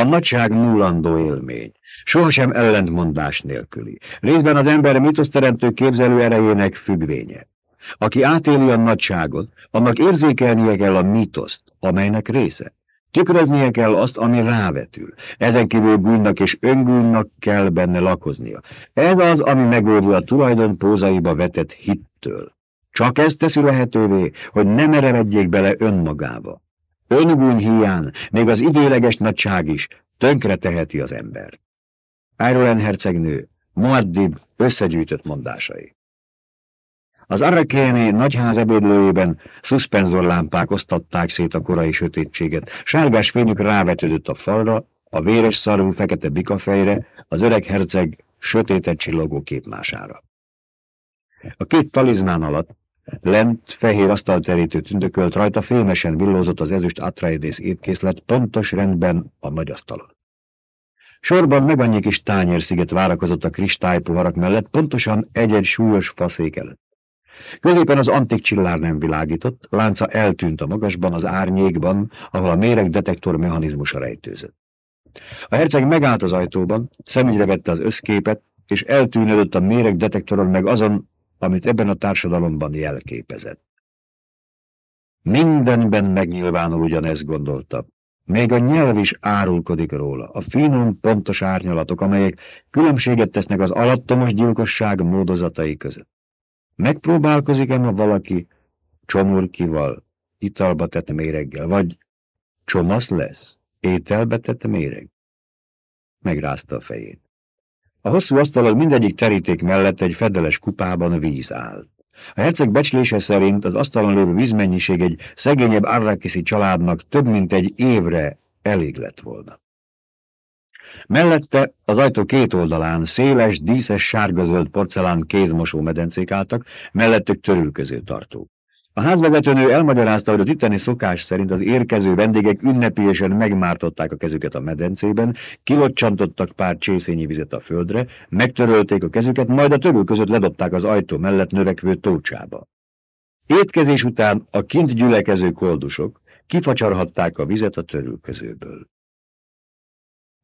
A nagyság nullandó élmény, sohasem ellentmondás nélküli. Részben az ember mitoszteremtő képzelő erejének függvénye. Aki átéli a nagyságot, annak érzékelnie kell a mitoszt, amelynek része. Tükröznie kell azt, ami rávetül. Ezen kívül bűnnek és öngúnnak kell benne lakoznia. Ez az, ami megóvja a tulajdon pózaiba vetett hittől. Csak ez teszi lehetővé, hogy ne merevedjék bele önmagába. Öngúny hiány, még az időleges nagyság is tönkre teheti az ember. Irolen hercegnő, Muaddib összegyűjtött mondásai. Az arrakéni nagyház ebédlőjében szuszpenzorlámpák osztatták szét a korai sötétséget. Sárgás fényük rávetődött a falra, a véres szarvú fekete bikafejre, az öreg herceg sötétet csillogó képmására. A két talizmán alatt lent fehér asztalterítő tündökölt rajta félmesen villózott az ezüst Atreides étkészlet pontos rendben a nagy asztalon. Sorban meg annyi kis tányérsziget várakozott a kristálypoharak mellett, pontosan egy-egy súlyos faszék előtt. Középen az antik csillár nem világított, lánca eltűnt a magasban, az árnyékban, ahol a méregdetektor mechanizmusa rejtőzött. A herceg megállt az ajtóban, szemügyre vette az összképet, és eltűnődött a méregdetektoron meg azon, amit ebben a társadalomban jelképezett. Mindenben megnyilvánul ugyanezt gondolta. Még a nyelv is árulkodik róla, a finom, pontos árnyalatok, amelyek különbséget tesznek az alattomos gyilkosság módozatai között. Megpróbálkozik-e ma valaki csomorkival, italba tett méreggel, vagy csomasz lesz, ételbe tett méreg? Megrázta a fejét. A hosszú asztalon mindegyik teríték mellett egy fedeles kupában víz állt. A herceg becslése szerint az asztalon lévő vízmennyiség egy szegényebb Arrakiszi családnak több mint egy évre elég lett volna. Mellette az ajtó két oldalán széles, díszes, sárgazöld porcelán kézmosó medencék álltak, mellettük törülköző tartó. A házvezetőnő elmagyarázta, hogy az itteni szokás szerint az érkező vendégek ünnepélyesen megmártották a kezüket a medencében, kilocsantottak pár csészényi vizet a földre, megtörölték a kezüket, majd a többi között ledobták az ajtó mellett növekvő tócsába. Étkezés után a kint gyülekező koldusok kifacsarhatták a vizet a törülközőből.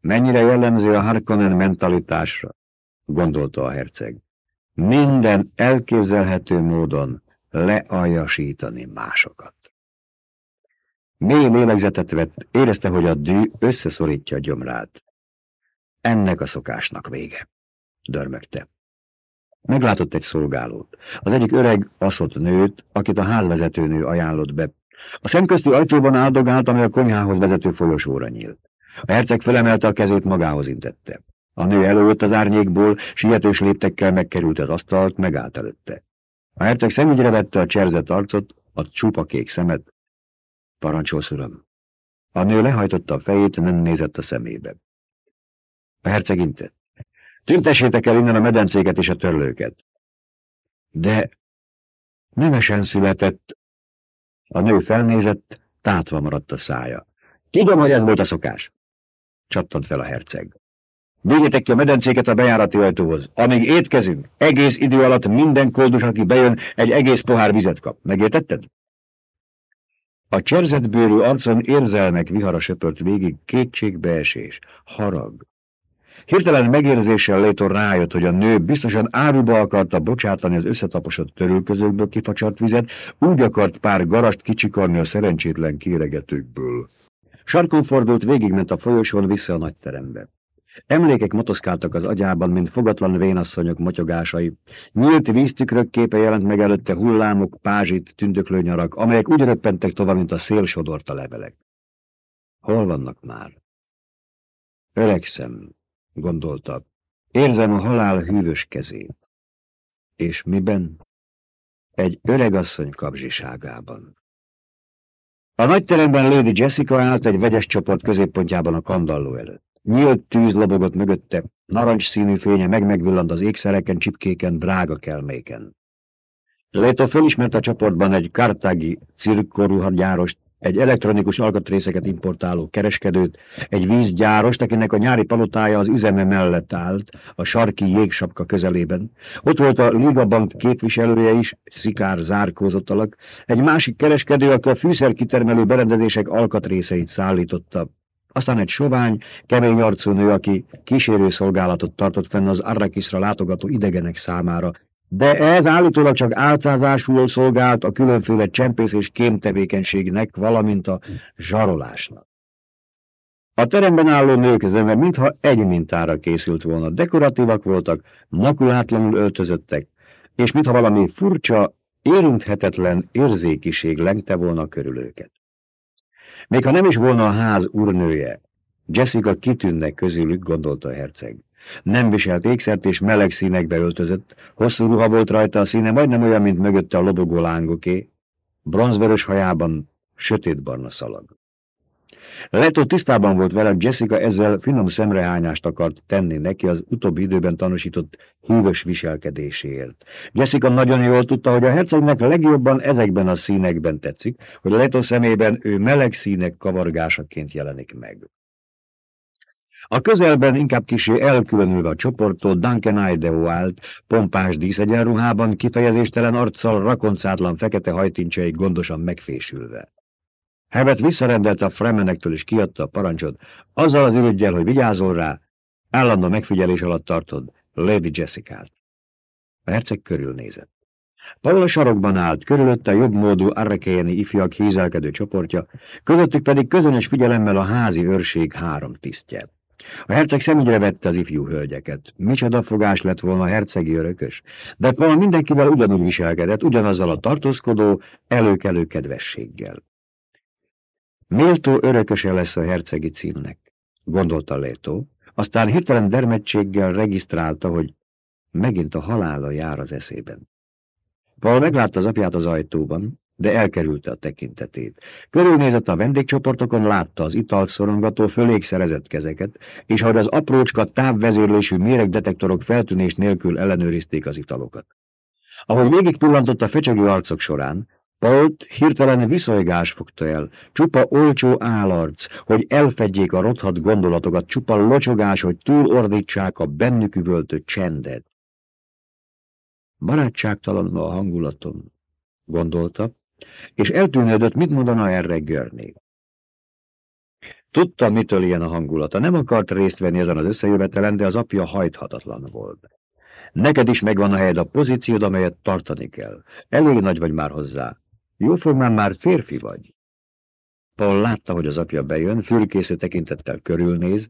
Mennyire jellemző a Harkonnen mentalitásra, gondolta a herceg. Minden elképzelhető módon lealjasítani másokat. Mély lélegzetet vett, érezte, hogy a dű összeszorítja a gyomrát. Ennek a szokásnak vége, dörmögte. Meglátott egy szolgálót, az egyik öreg, aszott nőt, akit a házvezetőnő ajánlott be. A szemközti ajtóban áldogált, ami a konyhához vezető folyosóra nyílt. A herceg felemelte a kezét, magához intette. A nő előtt az árnyékból, sietős léptekkel megkerült az asztalt, megállt előtte. A herceg szemügyre vette a cserzett arcot, a csupa kék szemet. Parancsolsz, uram. A nő lehajtotta a fejét, nem nézett a szemébe. A herceg intett. Tüntessétek el innen a medencéket és a törlőket. De nemesen született. A nő felnézett, tátva maradt a szája. Tudom, hogy ez volt a szokás. Csattant fel a herceg. Vigyétek ki a medencéket a bejárati ajtóhoz. Amíg étkezünk, egész idő alatt minden koldus, aki bejön, egy egész pohár vizet kap. Megértetted? A cserzetbőrű arcon érzelmek vihara söpört végig kétségbeesés, harag. Hirtelen megérzéssel Létor rájött, hogy a nő biztosan áruba akarta bocsátani az összetaposott törülközőkből kifacsart vizet, úgy akart pár garast kicsikarni a szerencsétlen kéregetőkből. Sarkon fordult, végigment a folyosón vissza a nagyterembe. Emlékek motoszkáltak az agyában, mint fogatlan vénasszonyok motyogásai. Nyílt víztükrök képe jelent meg előtte hullámok, pázsit, tündöklő nyarak, amelyek úgy röppentek tovább, mint a szél sodorta levelek. Hol vannak már? Öregszem, gondolta. Érzem a halál hűvös kezét. És miben? Egy öregasszony kapzsiságában. A nagyteremben Lady Jessica állt egy vegyes csoport középpontjában a kandalló előtt. Nyílt tűz lobogott mögötte, narancs színű fénye meg-megvillant az ékszereken, csipkéken, drága kelméken. Leto fölismert a csoportban egy kartági cirkkoruhagyárost, egy elektronikus alkatrészeket importáló kereskedőt, egy vízgyárost, akinek a nyári palotája az üzeme mellett állt, a sarki jégsapka közelében. Ott volt a Liga Bank képviselője is, szikár zárkózott alak, egy másik kereskedő, aki a fűszerkitermelő berendezések alkatrészeit szállította. Aztán egy sovány, kemény arcú nő, aki kísérőszolgálatot tartott fenn az Arrakisra látogató idegenek számára, de ez állítólag csak álcázásul szolgált a különféle csempész és kémtevékenységnek, valamint a zsarolásnak. A teremben álló nők zöme mintha egy mintára készült volna, dekoratívak voltak, makulátlanul öltözöttek, és mintha valami furcsa, érinthetetlen érzékiség lengte volna körül őket. Még ha nem is volna a ház urnője, Jessica kitűnnek közülük, gondolta a herceg. Nem viselt ékszert és meleg színekbe öltözött, hosszú ruha volt rajta a színe, majdnem olyan, mint mögötte a lobogó lángoké, bronzvörös hajában sötétbarna szalag. Leto tisztában volt vele, Jessica ezzel finom szemrehányást akart tenni neki az utóbbi időben tanúsított hűvös viselkedéséért. Jessica nagyon jól tudta, hogy a hercegnek legjobban ezekben a színekben tetszik, hogy Leto szemében ő meleg színek kavargásaként jelenik meg. A közelben inkább kisé elkülönülve a csoporttól Duncan Idaho állt, pompás díszegyenruhában, kifejezéstelen arccal, rakoncátlan fekete hajtincseig gondosan megfésülve. Herbert visszarendelte a Fremenektől és kiadta a parancsot, azzal az ürügyel, hogy vigyázol rá, állandó megfigyelés alatt tartod Lady Jessica-t. A herceg körülnézett. Paul a sarokban állt, körülötte jobbmódú arrekéjeni ifjak hízelkedő csoportja, közöttük pedig közönös figyelemmel a házi őrség három tisztje. A herceg szemügyre vette az ifjú hölgyeket. Micsoda fogás lett volna a hercegi örökös, de Paul mindenkivel ugyanúgy viselkedett, ugyanazzal a tartózkodó, előkelő kedvességgel. Méltó örököse lesz a hercegi címnek, gondolta Leto, aztán hirtelen dermedtséggel regisztrálta, hogy megint a halála jár az eszében. Paul meglátta az apját az ajtóban, de elkerülte a tekintetét. Körülnézett a vendégcsoportokon, látta az italt szorongató, fölék szerezett kezeket, és ahogy az aprócska távvezérlésű méregdetektorok feltűnés nélkül ellenőrizték az italokat. Ahogy végig pillantott a fecsegő arcok során, Pault hirtelen viszolygás fogta el, csupa olcsó állarc, hogy elfedjék a rothat gondolatokat, csupa locsogás, hogy túlordítsák a bennük üvöltő csendet. Barátságtalan a hangulatom, gondolta, és eltűnődött, mit mondana erre Görné. Tudta, mitől ilyen a hangulata, nem akart részt venni ezen az összejövetelen, de az apja hajthatatlan volt. Neked is megvan a helyed a pozíciód, amelyet tartani kell. Elég nagy vagy már hozzá. Jóformán már férfi vagy. Paul látta, hogy az apja bejön, fülkésző tekintettel körülnéz,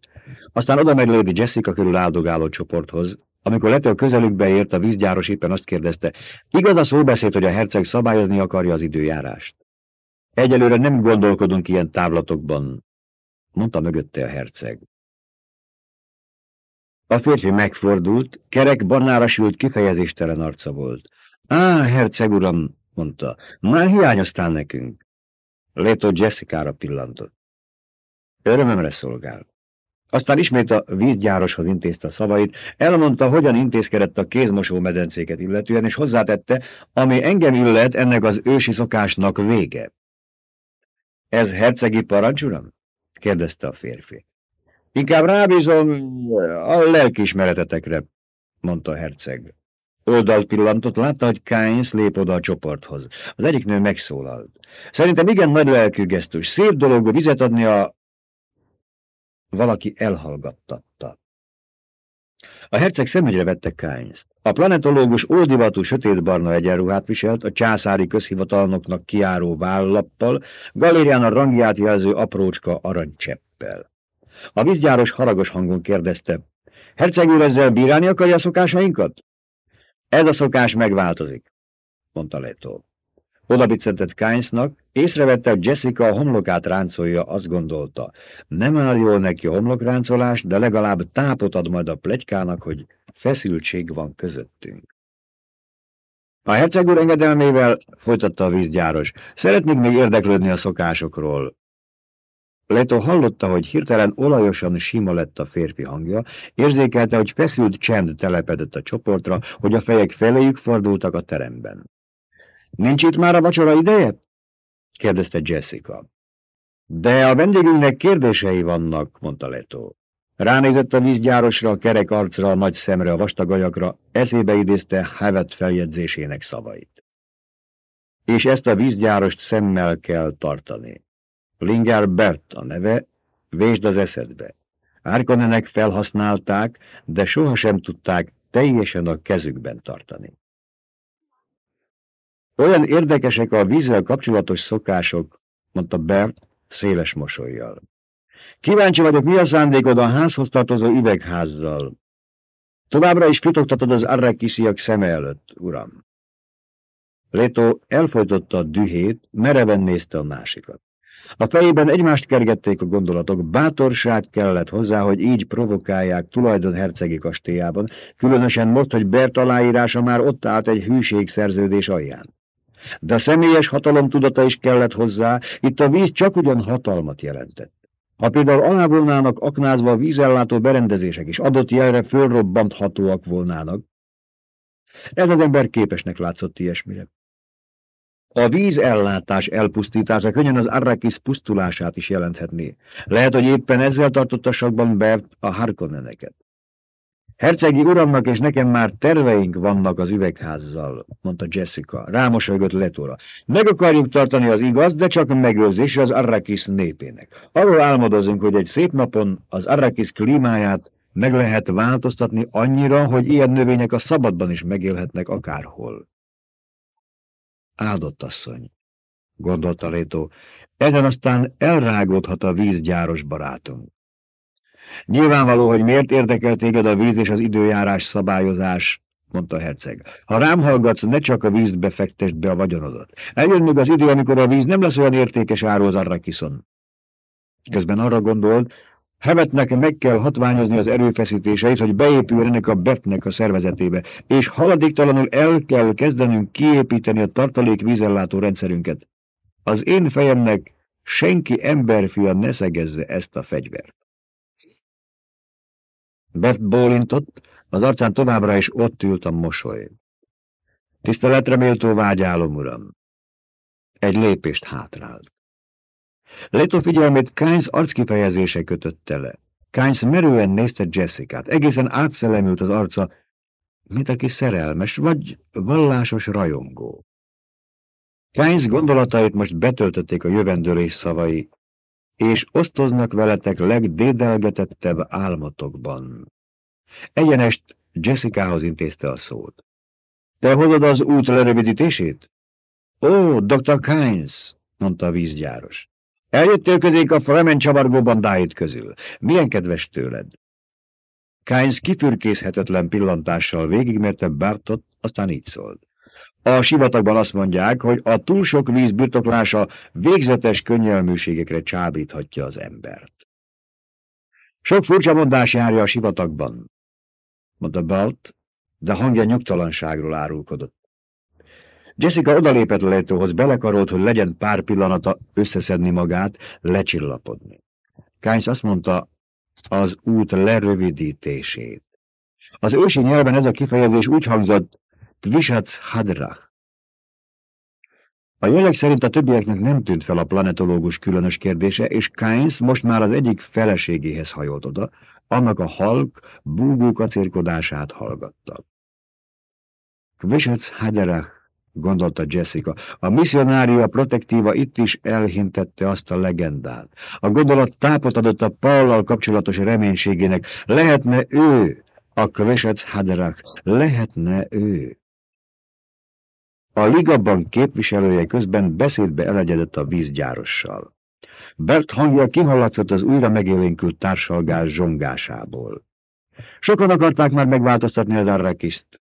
aztán oda megy Lady Jessica körül áldogáló csoporthoz. Amikor letől közelükbe ért, a vízgyáros éppen azt kérdezte, igaz a szóbeszéd, hogy a herceg szabályozni akarja az időjárást? Egyelőre nem gondolkodunk ilyen távlatokban, mondta mögötte a herceg. A férfi megfordult, kerek barnára sült kifejezéstelen arca volt. Á, herceg uram, mondta. Már hiányoztál nekünk. Leto Jessica-ra pillantott. Örömömre szolgál. Aztán ismét a vízgyároshoz intézte a szavait, elmondta, hogyan intézkedett a kézmosó medencéket illetően, és hozzátette, ami engem illet, ennek az ősi szokásnak vége. Ez hercegi parancs, uram? kérdezte a férfi. Inkább rábízom a lelkiismeretetekre, mondta a herceg. Oldalt pillantott, látta, hogy Kynes lép oda a csoporthoz. Az egyik nő megszólalt. Szerintem igen nagy lelkű gesztus. Szép dolog vizet adni a... Valaki elhallgattatta. A herceg szemügyre vette kynes -t. A planetológus ódivatú sötétbarna egyenruhát viselt, a császári közhivatalnoknak kiáró vállappal, galérián a rangját jelző aprócska aranycseppel. A vízgyáros haragos hangon kérdezte, Herceg úr ezzel bírálni akarja a szokásainkat? Ez a szokás megváltozik, mondta Leto. Oda biccentett Keynesnak, észrevette, hogy Jessica a homlokát ráncolja, azt gondolta. Nem áll jól neki homlokráncolás, de legalább tápot ad majd a plegykának, hogy feszültség van közöttünk. A herceg úr engedelmével, folytatta a vízgyáros, szeretnék még érdeklődni a szokásokról. Leto hallotta, hogy hirtelen olajosan sima lett a férfi hangja, érzékelte, hogy feszült csend telepedett a csoportra, hogy a fejek feléjük fordultak a teremben. Nincs itt már a vacsora ideje? kérdezte Jessica. De a vendégünknek kérdései vannak, mondta Leto. Ránézett a vízgyárosra, a kerek arcra, a nagy szemre, a vastagajakra, eszébe idézte Hevet feljegyzésének szavait. És ezt a vízgyárost szemmel kell tartani. Linger Bert a neve, Vésd az eszedbe. Árkonenek felhasználták, de sohasem tudták teljesen a kezükben tartani. Olyan érdekesek a vízzel kapcsolatos szokások, mondta Bert széles mosolyjal. Kíváncsi vagyok, mi a szándékod a házhoz tartozó üvegházzal. Továbbra is pitogtatod az arrakisziak szeme előtt, uram. Leto elfolytotta a dühét, mereven nézte a másikat. A fejében egymást kergették a gondolatok, bátorság kellett hozzá, hogy így provokálják tulajdon hercegi kastélyában, különösen most, hogy Bert aláírása már ott állt egy hűségszerződés alján. De a személyes hatalom tudata is kellett hozzá, itt a víz csak ugyan hatalmat jelentett. Ha például alá volnának aknázva a vízellátó berendezések is adott jelre fölrobbanthatóak volnának, ez az ember képesnek látszott ilyesmire. A vízellátás elpusztítása könnyen az Arrakis pusztulását is jelenthetné. Lehet, hogy éppen ezzel tartotta sakban Bert a Harkonneneket. Hercegi uramnak és nekem már terveink vannak az üvegházzal, mondta Jessica. Rámosolygott Letóra. Meg akarjuk tartani az igaz, de csak megőrzésre az Arrakis népének. Arról álmodozunk, hogy egy szép napon az Arrakis klímáját meg lehet változtatni annyira, hogy ilyen növények a szabadban is megélhetnek akárhol. Áldott asszony, gondolta Létó, ezen aztán elrágódhat a vízgyáros barátunk. Nyilvánvaló, hogy miért érdekel téged a víz és az időjárás szabályozás, mondta herceg. Ha rám hallgatsz, ne csak a vízt befektesd be a vagyonodat. Eljön még az idő, amikor a víz nem lesz olyan értékes áru az Arrakiszon. Közben arra gondolt, Hevetnek meg kell hatványozni az erőfeszítéseit, hogy beépüljenek a betnek a szervezetébe, és haladéktalanul el kell kezdenünk kiépíteni a tartalék vízellátó rendszerünket. Az én fejemnek senki emberfia ne szegezze ezt a fegyvert. Bert bólintott, az arcán továbbra is ott ült a mosoly. Tiszteletre méltó vágyálom, uram. Egy lépést hátrált. Leto figyelmét Kynes arckifejezése kötötte le. Kynes merően nézte Jessica-t, egészen átszellemült az arca, mint aki szerelmes vagy vallásos rajongó. Kynes gondolatait most betöltötték a jövendőlés szavai, és osztoznak veletek legdédelgetettebb álmotokban. Egyenest Jessicahoz intézte a szót. Te hozod az út lerövidítését? Ó, Dr. Kynes, mondta a vízgyáros. Eljöttél közénk a Fremen csavargó bandáit közül. Milyen kedves tőled? Kynes kifürkészhetetlen pillantással végigmérte Bartot, aztán így szólt. A sivatagban azt mondják, hogy a túl sok víz birtoklása végzetes könnyelműségekre csábíthatja az embert. Sok furcsa mondás járja a sivatagban, mondta Balt, de hangja nyugtalanságról árulkodott. Jessica odalépett Letóhoz, belekarolt, hogy legyen pár pillanata összeszedni magát, lecsillapodni. Kynes azt mondta, az út lerövidítését. Az ősi nyelven ez a kifejezés úgy hangzott, Tvishac Hadrach. A jelek szerint a többieknek nem tűnt fel a planetológus különös kérdése, és Kynes most már az egyik feleségéhez hajolt oda, annak a halk, búgó kacérkodását hallgatta. Tvishac Hadrach, gondolta Jessica. A misszionária protektíva itt is elhintette azt a legendát. A gondolat tápot adott a Paullal kapcsolatos reménységének. Lehetne ő, a Kvesec Haderach, lehetne ő. A ligabban képviselője közben beszédbe elegyedett a vízgyárossal. Bert hangja kihallatszott az újra megélénkült társalgás zsongásából. Sokan akarták már megváltoztatni az arrakiszt.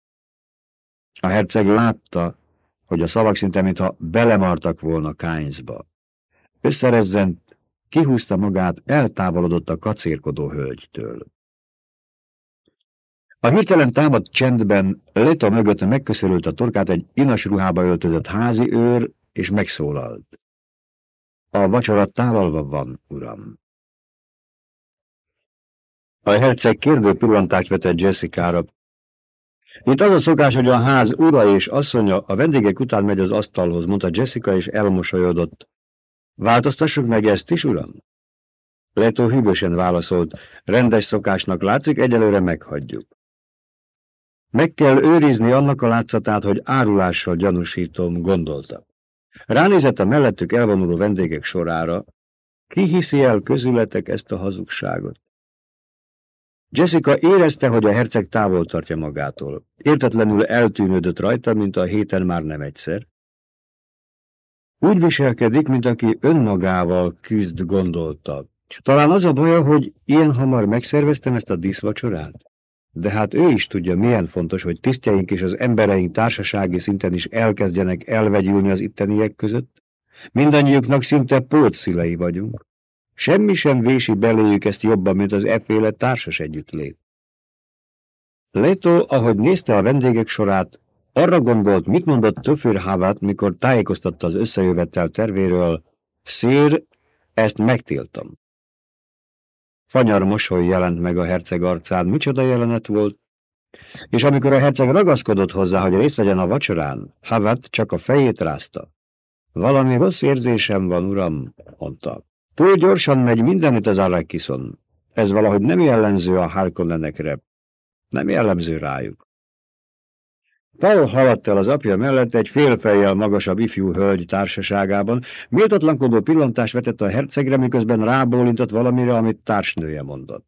A herceg látta, hogy a szavak szinte mintha belemartak volna Kányzba. Összerezzent, kihúzta magát, eltávolodott a kacérkodó hölgytől. A hirtelen támadt csendben Leto mögött megköszörült a torkát egy inas ruhába öltözött házi őr, és megszólalt. A vacsora tálalva van, uram. A herceg kérdő pillantást vetett Jessica-ra. Itt az a szokás, hogy a ház ura és asszonya a vendégek után megy az asztalhoz, mondta Jessica, és elmosolyodott. Változtassuk meg ezt is, uram? Leto hűvösen válaszolt. Rendes szokásnak látszik, egyelőre meghagyjuk. Meg kell őrizni annak a látszatát, hogy árulással gyanúsítom, gondolta. Ránézett a mellettük elvonuló vendégek sorára, Ki hiszi el közületek ezt a hazugságot? Jessica érezte, hogy a herceg távol tartja magától. Értetlenül eltűnődött rajta, mint a héten már nem egyszer. Úgy viselkedik, mint aki önmagával küzd, gondolta. Talán az a baja, hogy ilyen hamar megszerveztem ezt a díszvacsorát? De hát ő is tudja, milyen fontos, hogy tisztjeink és az embereink társasági szinten is elkezdjenek elvegyülni az itteniek között. Mindannyiuknak szinte pótszülei vagyunk. Semmi sem vési beléjük ezt jobban, mint az efféle társas együttlét. Leto, ahogy nézte a vendégek sorát, arra gondolt, mit mondott Töfür Havat, mikor tájékoztatta az összejövetel tervéről, szér, ezt megtiltom. Fanyar mosoly jelent meg a herceg arcán, micsoda jelenet volt, és amikor a herceg ragaszkodott hozzá, hogy részt vegyen a vacsorán, Havat csak a fejét rázta. Valami rossz érzésem van, uram, mondta. Túl gyorsan megy mindenütt az Arrakison. Ez valahogy nem jellemző a Harkonnenekre. Nem jellemző rájuk. Paul haladt el az apja mellett egy félfejjel magasabb ifjú hölgy társaságában, méltatlankodó pillantást vetett a hercegre, miközben rábólintott valamire, amit társnője mondott.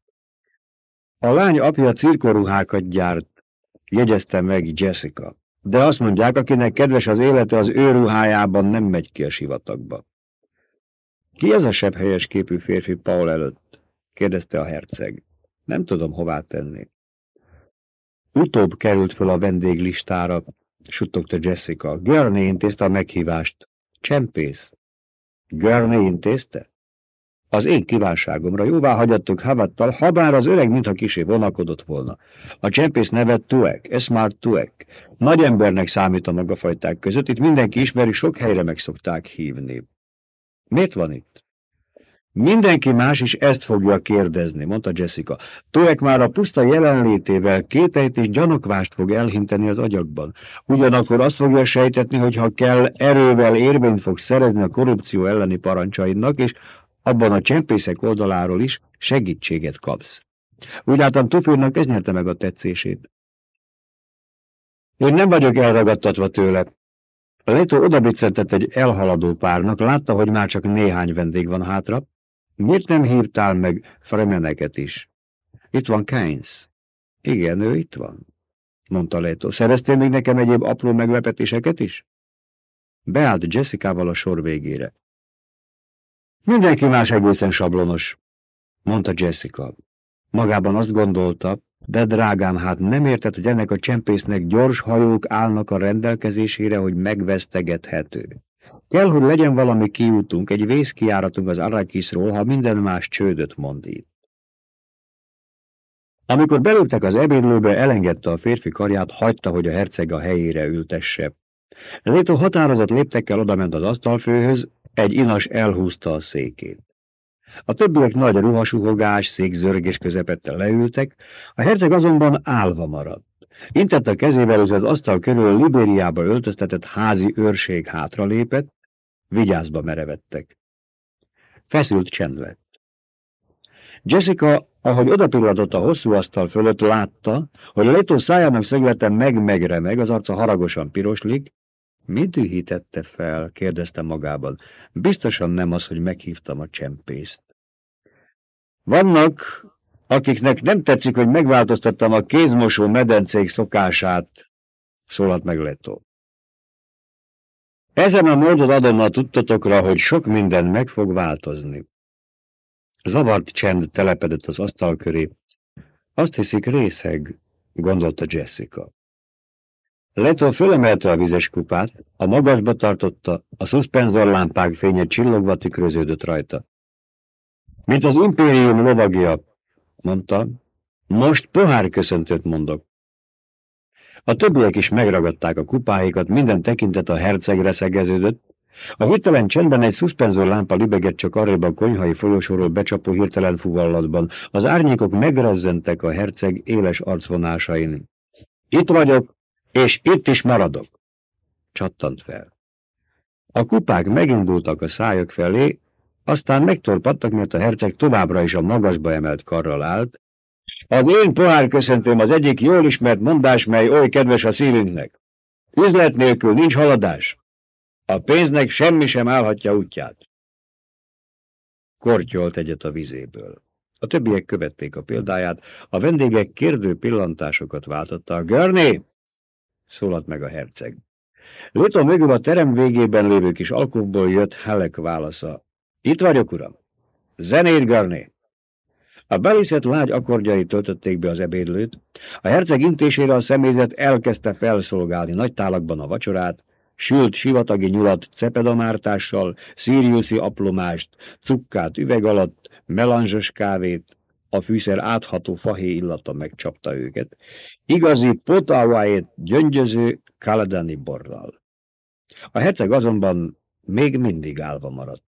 A lány apja cirkoruhákat gyárt, jegyezte meg Jessica. De azt mondják, akinek kedves az élete, az ő ruhájában nem megy ki a sivatagba. Ki ez a sebb helyes képű férfi Paul előtt? kérdezte a herceg. Nem tudom, hová tenni. Utóbb került föl a vendéglistára, suttogta Jessica. Görné intézte a meghívást. Csempész. Görné intézte? Az én kívánságomra jóvá hagyattuk Havattal, ha bár az öreg mintha kisé vonakodott volna. A csempész neve Tuek, Esmart Tuek. Nagy embernek számít a magafajták között, itt mindenki ismeri, sok helyre meg szokták hívni. Miért van itt? Mindenki más is ezt fogja kérdezni, mondta Jessica. Tuek már a puszta jelenlétével kételyt és gyanokvást fog elhinteni az agyakban. Ugyanakkor azt fogja sejtetni, hogy ha kell, erővel érvényt fog szerezni a korrupció elleni parancsainak, és abban a csempészek oldaláról is segítséget kapsz. Úgy látom, Tufőrnak ez nyerte meg a tetszését. Én nem vagyok elragadtatva tőle. Leto odabiccentett egy elhaladó párnak, látta, hogy már csak néhány vendég van hátra. Miért nem hívtál meg Fremeneket is? Itt van Keynes. Igen, ő itt van, mondta Leto. Szereztél még nekem egyéb apró meglepetéseket is? Beállt Jessica-val a sor végére. Mindenki más egészen sablonos, mondta Jessica. Magában azt gondolta, de drágám, hát nem érted, hogy ennek a csempésznek gyors hajók állnak a rendelkezésére, hogy megvesztegethető. Kell, hogy legyen valami kiútunk, egy vészkiáratunk az Arrakisról, ha minden más csődöt mond itt. Amikor belültek az ebédlőbe, elengedte a férfi karját, hagyta, hogy a herceg a helyére ültesse. Léto határozott léptekkel odament az asztalfőhöz, egy inas elhúzta a székét. A többiek nagy ruhasuhogás, székzörgés közepette leültek, a herceg azonban állva maradt. Intett a kezével, az asztal körül Libériába öltöztetett házi őrség hátralépett, vigyázba merevettek. Feszült csend lett. Jessica, ahogy odapillantott a hosszú asztal fölött, látta, hogy a Leto szájának szöglete meg-megremeg, az arca haragosan piroslik, mi dühítette fel? kérdezte magában. Biztosan nem az, hogy meghívtam a csempészt. Vannak, akiknek nem tetszik, hogy megváltoztattam a kézmosó medencék szokását, szólalt meg Leto. Ezen a módon adom a tudtatokra, hogy sok minden meg fog változni. Zavart csend telepedett az asztal köré. Azt hiszik részeg, gondolta Jessica. Leto fölemelte a vizes kupát, a magasba tartotta, a szuszpenzorlámpák fénye csillogva tükröződött rajta. Mint az impérium lovagja, mondta, most pohár köszöntőt mondok. A többiek is megragadták a kupáikat, minden tekintet a hercegre szegeződött. A hirtelen csendben egy szuszpenzorlámpa libegett csak arrébb a konyhai folyosóról becsapó hirtelen fuvallatban. Az árnyékok megrezzentek a herceg éles arcvonásain. Itt vagyok, és itt is maradok. Csattant fel. A kupák megindultak a szájak felé, aztán megtorpadtak, mert a herceg továbbra is a magasba emelt karral állt. Az én pohár köszöntőm az egyik jól ismert mondás, mely oly kedves a szívünknek. Üzlet nélkül nincs haladás. A pénznek semmi sem állhatja útját. kortyolt egyet a vizéből. A többiek követték a példáját, a vendégek kérdő pillantásokat váltottak. Görni! szólalt meg a herceg. Lőton mögül a terem végében lévő kis alkovból jött Halek válasza. Itt vagyok, uram. Zenét, Görni! A belészet lágy akkordjai töltötték be az ebédlőt, a herceg intésére a személyzet elkezdte felszolgálni nagy tálakban a vacsorát, sült sivatagi nyulat cepedamártással, szíriuszi aplomást, cukkát üveg alatt, melanzsos kávét, a fűszer átható fahé illata megcsapta őket, igazi potawaét gyöngyöző kaladani borral. A herceg azonban még mindig állva maradt.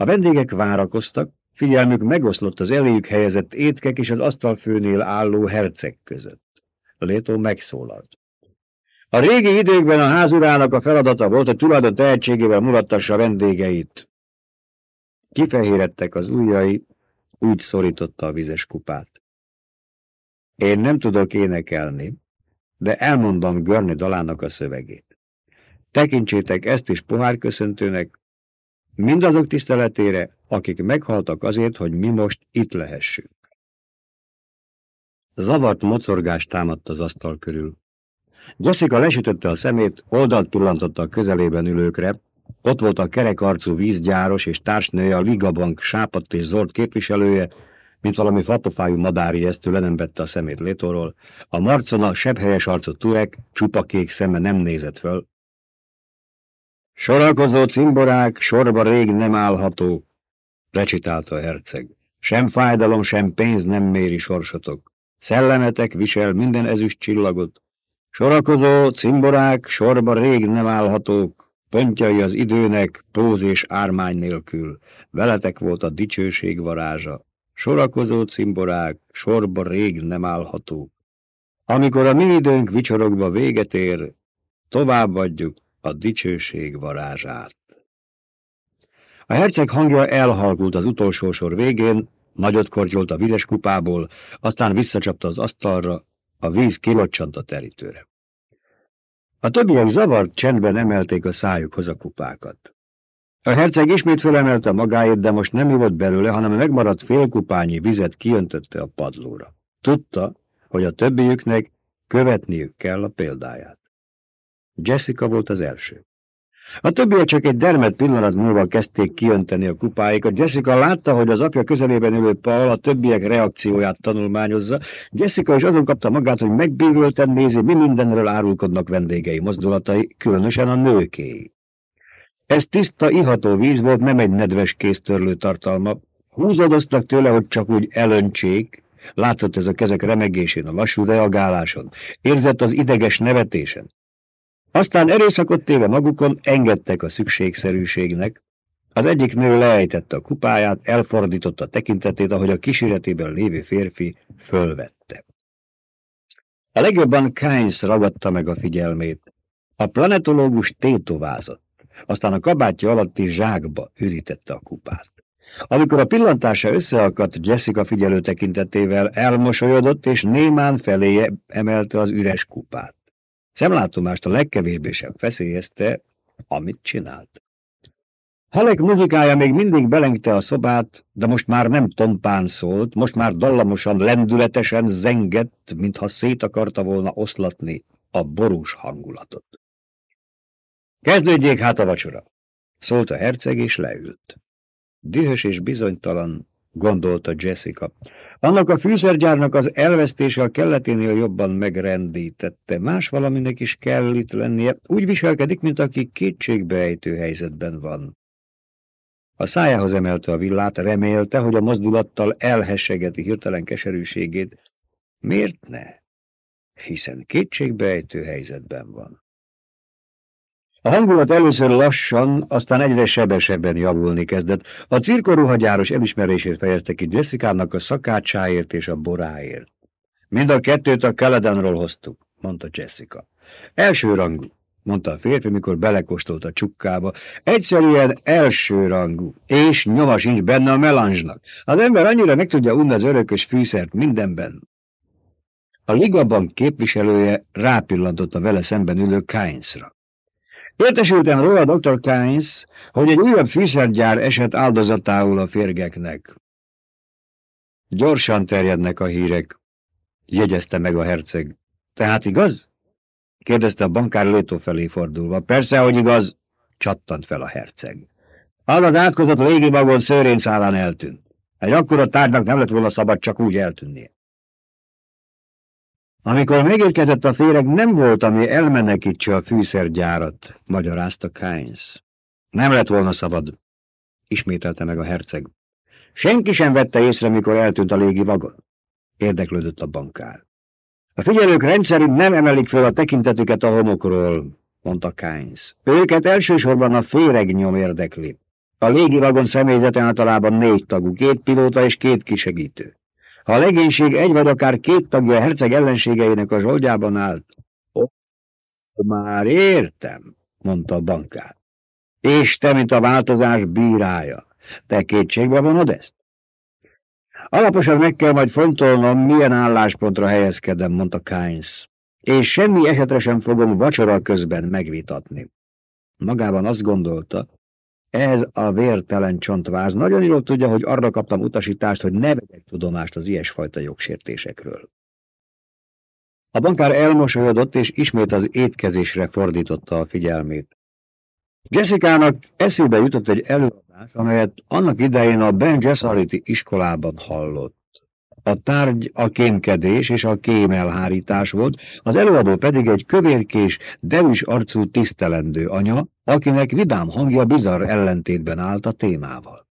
A vendégek várakoztak, figyelmük megoszlott az eléjük helyezett étkek és az asztalfőnél álló herceg között. Létó megszólalt. A régi időkben a házurának a feladata volt, hogy tulajdon tehetségével mulattassa vendégeit. Kifehérettek az ujjai, úgy szorította a vizes kupát. Én nem tudok énekelni, de elmondom Görni dalának a szövegét. Tekintsétek ezt is pohárköszöntőnek, mindazok tiszteletére, akik meghaltak azért, hogy mi most itt lehessünk. Zavart mocorgás támadt az asztal körül. Jessica lesütötte a szemét, oldalt pillantotta a közelében ülőkre. Ott volt a kerekarcú vízgyáros és társnője, a Ligabank sápadt és zord képviselője, mint valami fatofájú madárijesztő lenemvette a szemét létóról. A marcona, sebhelyes arcú turek, csupa kék szeme nem nézett föl. Sorakozó cimborák, sorba rég nem állható, recitálta a herceg. Sem fájdalom, sem pénz nem méri sorsotok. Szellemetek visel minden ezüst csillagot, Sorakozó cimborák sorba rég nem állhatók, pontjai az időnek, póz és ármány nélkül. Veletek volt a dicsőség varázsa. Sorakozó cimborák sorba rég nem állhatók. Amikor a mi időnk vicsorogva véget ér, továbbadjuk a dicsőség varázsát. A herceg hangja elhalkult az utolsó sor végén, nagyot kortyolt a vizes kupából, aztán visszacsapta az asztalra, a víz kilocsant a terítőre. A többiek zavart csendben emelték a szájukhoz a kupákat. A herceg ismét fölemelte magáét, de most nem ivott belőle, hanem a megmaradt félkupányi vizet kiöntötte a padlóra. Tudta, hogy a többiüknek követniük kell a példáját. Jessica volt az első. A többiek csak egy dermed pillanat múlva kezdték kiönteni a kupáikat. Jessica látta, hogy az apja közelében ülő Paul a többiek reakcióját tanulmányozza. Jessica is azon kapta magát, hogy megbívülten nézi, mi mindenről árulkodnak vendégei mozdulatai, különösen a nőkéi. Ez tiszta, iható víz volt, nem egy nedves kéztörlő tartalma. Húzódoztak tőle, hogy csak úgy elöntsék, Látszott ez a kezek remegésén, a lassú reagáláson. Érzett az ideges nevetésen. Aztán erőszakot téve magukon engedtek a szükségszerűségnek. Az egyik nő leejtette a kupáját, elfordította tekintetét, ahogy a kíséretében lévő férfi fölvette. A legjobban Kynes ragadta meg a figyelmét. A planetológus tétovázott, aztán a kabátja alatti zsákba ürítette a kupát. Amikor a pillantása összeakadt Jessica figyelő tekintetével, elmosolyodott és némán feléje emelte az üres kupát. Szemlátomást a legkevésbé sem feszélyezte, amit csinált. Halek muzikája még mindig belengte a szobát, de most már nem tompán szólt, most már dallamosan, lendületesen zengett, mintha szét akarta volna oszlatni a borús hangulatot. Kezdődjék hát a vacsora, szólt a herceg, és leült. Dühös és bizonytalan, gondolta Jessica. Annak a fűszergyárnak az elvesztése a kelleténél jobban megrendítette. Más valaminek is kell itt lennie. Úgy viselkedik, mint aki kétségbeejtő helyzetben van. A szájához emelte a villát, remélte, hogy a mozdulattal elhessegeti hirtelen keserűségét. Miért ne? Hiszen kétségbeejtő helyzetben van. A hangulat először lassan, aztán egyre sebesebben javulni kezdett. A cirkoruhagyáros elismerését fejezte ki Jessica-nak a szakácsáért és a boráért. Mind a kettőt a Keledenról hoztuk, mondta Jessica. Első rangú, mondta a férfi, mikor belekóstolt a csukkába. Egyszerűen első rangú, és nyoma sincs benne a melanzsnak. Az ember annyira meg tudja unni az örökös fűszert mindenben. A ligaban képviselője rápillantott a vele szemben ülő Keynesra. Értesültem róla Dr. Kynes, hogy egy újabb fűszergyár esett áldozatául a férgeknek. Gyorsan terjednek a hírek, jegyezte meg a herceg. Tehát igaz? kérdezte a bankár Létó felé fordulva. Persze, hogy igaz, csattant fel a herceg. Az az átkozott légivagon szőrén szálán eltűnt. Egy akkora tárgynak nem lett volna szabad csak úgy eltűnnie. Amikor megérkezett a féreg, nem volt, ami elmenekítse a fűszergyárat, magyarázta Kynes. Nem lett volna szabad, ismételte meg a herceg. Senki sem vette észre, mikor eltűnt a légi vagon. Érdeklődött a bankár. A figyelők rendszerint nem emelik föl a tekintetüket a homokról, mondta Kynes. Őket elsősorban a féreg nyom érdekli. A légivagon személyzete általában négy tagú, két pilóta és két kisegítő. Ha a legénység egy vagy akár két tagja a herceg ellenségeinek a zsoldjában állt, ó, már értem, mondta a bankár. És te, mint a változás bírája, te kétségbe vonod ezt? Alaposan meg kell majd fontolnom, milyen álláspontra helyezkedem, mondta Kynes, és semmi esetre sem fogom vacsora közben megvitatni. Magában azt gondolta, ez a vértelen csontváz nagyon jól tudja, hogy arra kaptam utasítást, hogy ne vegyek tudomást az ilyesfajta jogsértésekről. A bankár elmosolyodott, és ismét az étkezésre fordította a figyelmét. Jessica-nak eszébe jutott egy előadás, amelyet annak idején a Ben Gessaliti iskolában hallott. A tárgy a kémkedés és a kémelhárítás volt, az előadó pedig egy kövérkés, derűs arcú tisztelendő anya, akinek vidám hangja bizarr ellentétben állt a témával.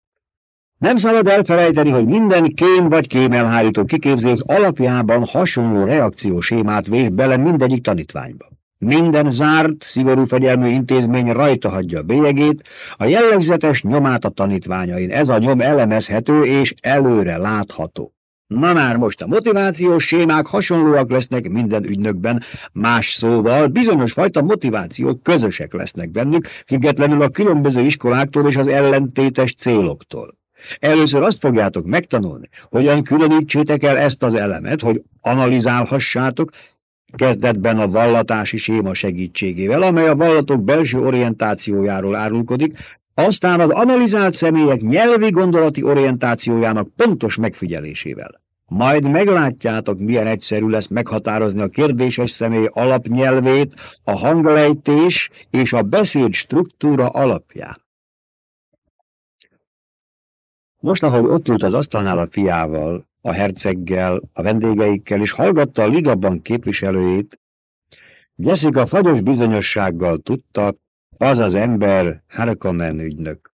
Nem szabad elfelejteni, hogy minden kém vagy kémelhárító kiképzés alapjában hasonló reakciósémát vés bele mindegyik tanítványba. Minden zárt, szigorú fegyelmű intézmény rajta hagyja bélyegét, a jellegzetes nyomát a tanítványain. Ez a nyom elemezhető és előre látható. Na már most a motivációs sémák hasonlóak lesznek minden ügynökben, más szóval bizonyos fajta motivációk közösek lesznek bennük, függetlenül a különböző iskoláktól és az ellentétes céloktól. Először azt fogjátok megtanulni, hogyan különítsétek el ezt az elemet, hogy analizálhassátok, kezdetben a vallatási séma segítségével, amely a vallatok belső orientációjáról árulkodik, aztán az analizált személyek nyelvi gondolati orientációjának pontos megfigyelésével. Majd meglátjátok, milyen egyszerű lesz meghatározni a kérdéses személy alapnyelvét, a hanglejtés és a beszéd struktúra alapján. Most, ahogy ott ült az asztalnál a fiával, a herceggel, a vendégeikkel, és hallgatta a Ligaban képviselőjét, Jessica fagyos bizonyossággal tudta, az az ember Harkonnen ügynök.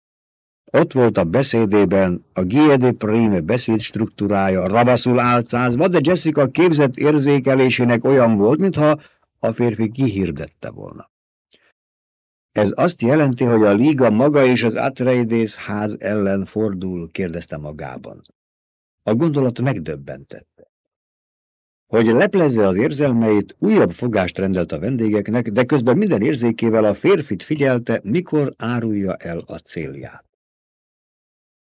Ott volt a beszédében a Guy Prime beszéd struktúrája rabaszul álcázva, de Jessica képzett érzékelésének olyan volt, mintha a férfi kihirdette volna. Ez azt jelenti, hogy a Liga maga és az Atreides ház ellen fordul, kérdezte magában. A gondolat megdöbbentette. Hogy leplezze az érzelmeit, újabb fogást rendelt a vendégeknek, de közben minden érzékével a férfit figyelte, mikor árulja el a célját.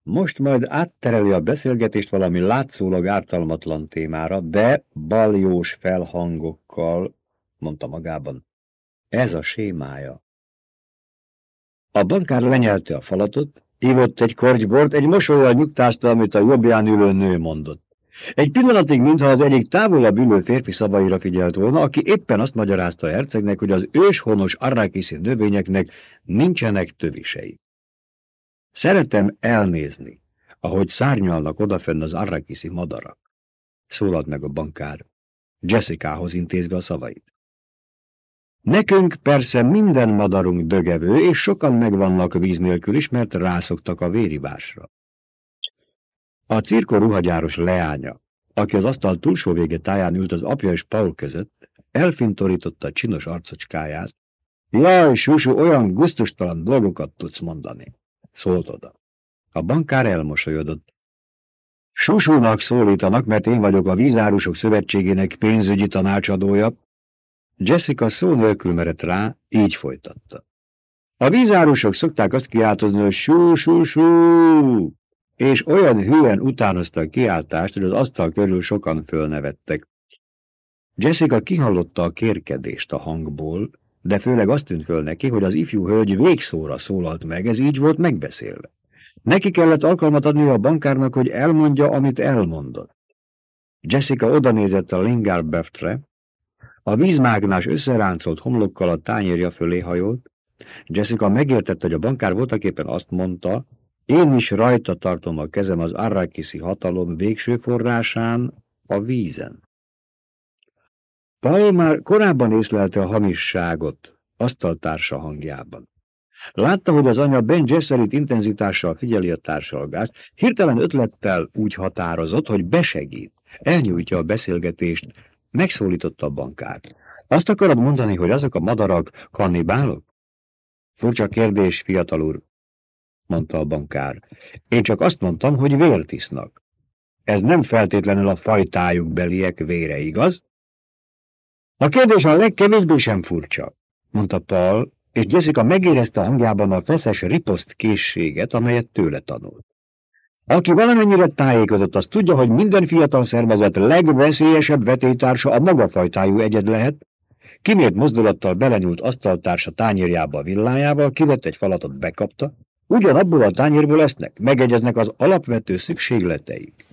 Most majd áttereli a beszélgetést valami látszólag ártalmatlan témára, de baljós felhangokkal, mondta magában. Ez a sémája. A bankár lenyelte a falatot, ívott egy korgybort, egy mosolyal nyugtázta, amit a jobbján ülő nő mondott. Egy pillanatig, mintha az egyik távolabb ülő férfi szavaira figyelt volna, aki éppen azt magyarázta hercegnek, hogy az őshonos arrakiszi növényeknek nincsenek tövisei. Szeretem elnézni, ahogy szárnyalnak odafenn az arrakiszi madarak, szólalt meg a bankár, Jessicahoz intézve a szavait. Nekünk persze minden madarunk dögevő, és sokan megvannak víz nélkül is, mert rászoktak a vérivásra. A cirko ruhagyáros leánya, aki az asztal túlsó vége táján ült az apja és Paul között, elfintorította a csinos arcocskáját. Jaj, Susu, olyan guztustalan dolgokat tudsz mondani, szólt oda. A bankár elmosolyodott. Susúnak szólítanak, mert én vagyok a Vízárusok Szövetségének pénzügyi tanácsadója. Jessica szó nélkül merett rá, így folytatta. A vízárusok szokták azt kiáltozni, hogy sú, sú, sú, és olyan hülyen utánozta a kiáltást, hogy az asztal körül sokan fölnevettek. Jessica kihallotta a kérkedést a hangból, de főleg azt tűnt föl neki, hogy az ifjú hölgy végszóra szólalt meg, ez így volt megbeszélve. Neki kellett alkalmat adni a bankárnak, hogy elmondja, amit elmondott. Jessica odanézett a Lingard Beftre, a vízmágnás összeráncolt homlokkal a tányérja fölé hajolt. Jessica megértette, hogy a bankár voltaképpen azt mondta, én is rajta tartom a kezem az Arrakiszi hatalom végső forrásán, a vízen. Paul már korábban észlelte a hamisságot, asztaltársa hangjában. Látta, hogy az anya Ben Gesserit intenzitással figyeli a társalgást, hirtelen ötlettel úgy határozott, hogy besegít, elnyújtja a beszélgetést, megszólította a bankát. Azt akarod mondani, hogy azok a madarak kannibálok? Furcsa kérdés, fiatal úr, mondta a bankár. Én csak azt mondtam, hogy vért isznak. Ez nem feltétlenül a fajtájuk beliek vére, igaz? A kérdés a legkevésbé sem furcsa, mondta Paul, és Jessica megérezte hangjában a feszes riposzt készséget, amelyet tőle tanult. Aki valamennyire tájékozott, az tudja, hogy minden fiatal szervezet legveszélyesebb vetétársa a maga fajtájú egyed lehet, kimért mozdulattal belenyúlt asztaltársa tányérjába a villájával, kivett egy falatot, bekapta, ugyanabból a tányérból esznek, megegyeznek az alapvető szükségleteik.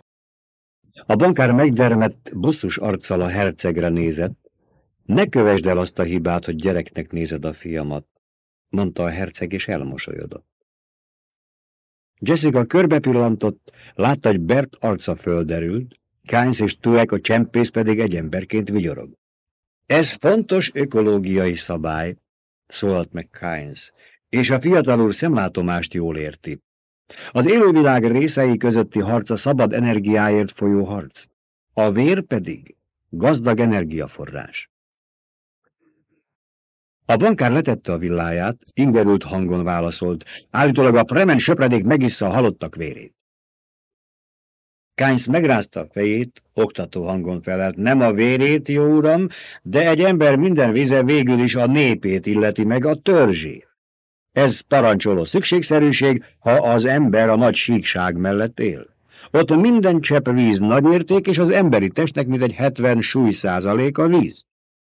A bankár megdermett, bosszus arccal a hercegre nézett, ne kövesd el azt a hibát, hogy gyereknek nézed a fiamat, mondta a herceg, és elmosolyodott. Jessica körbe pillantott, látta, hogy Bert arca földerült, Kánysz és Tuek a csempész pedig egy emberként vigyorog. Ez fontos ökológiai szabály, szólalt meg Kánysz, és a fiatal úr szemlátomást jól érti. Az élővilág részei közötti harc a szabad energiáért folyó harc. A vér pedig gazdag energiaforrás. A bankár letette a villáját, ingerült hangon válaszolt. Állítólag a premen söpredék megissza a halottak vérét. Kánysz megrázta a fejét, oktató hangon felelt. Nem a vérét, jó uram, de egy ember minden vize végül is a népét illeti meg a törzsét. Ez parancsoló szükségszerűség, ha az ember a nagy síkság mellett él. Ott minden csepp víz nagy érték, és az emberi testnek mindegy 70 súly százalék a víz.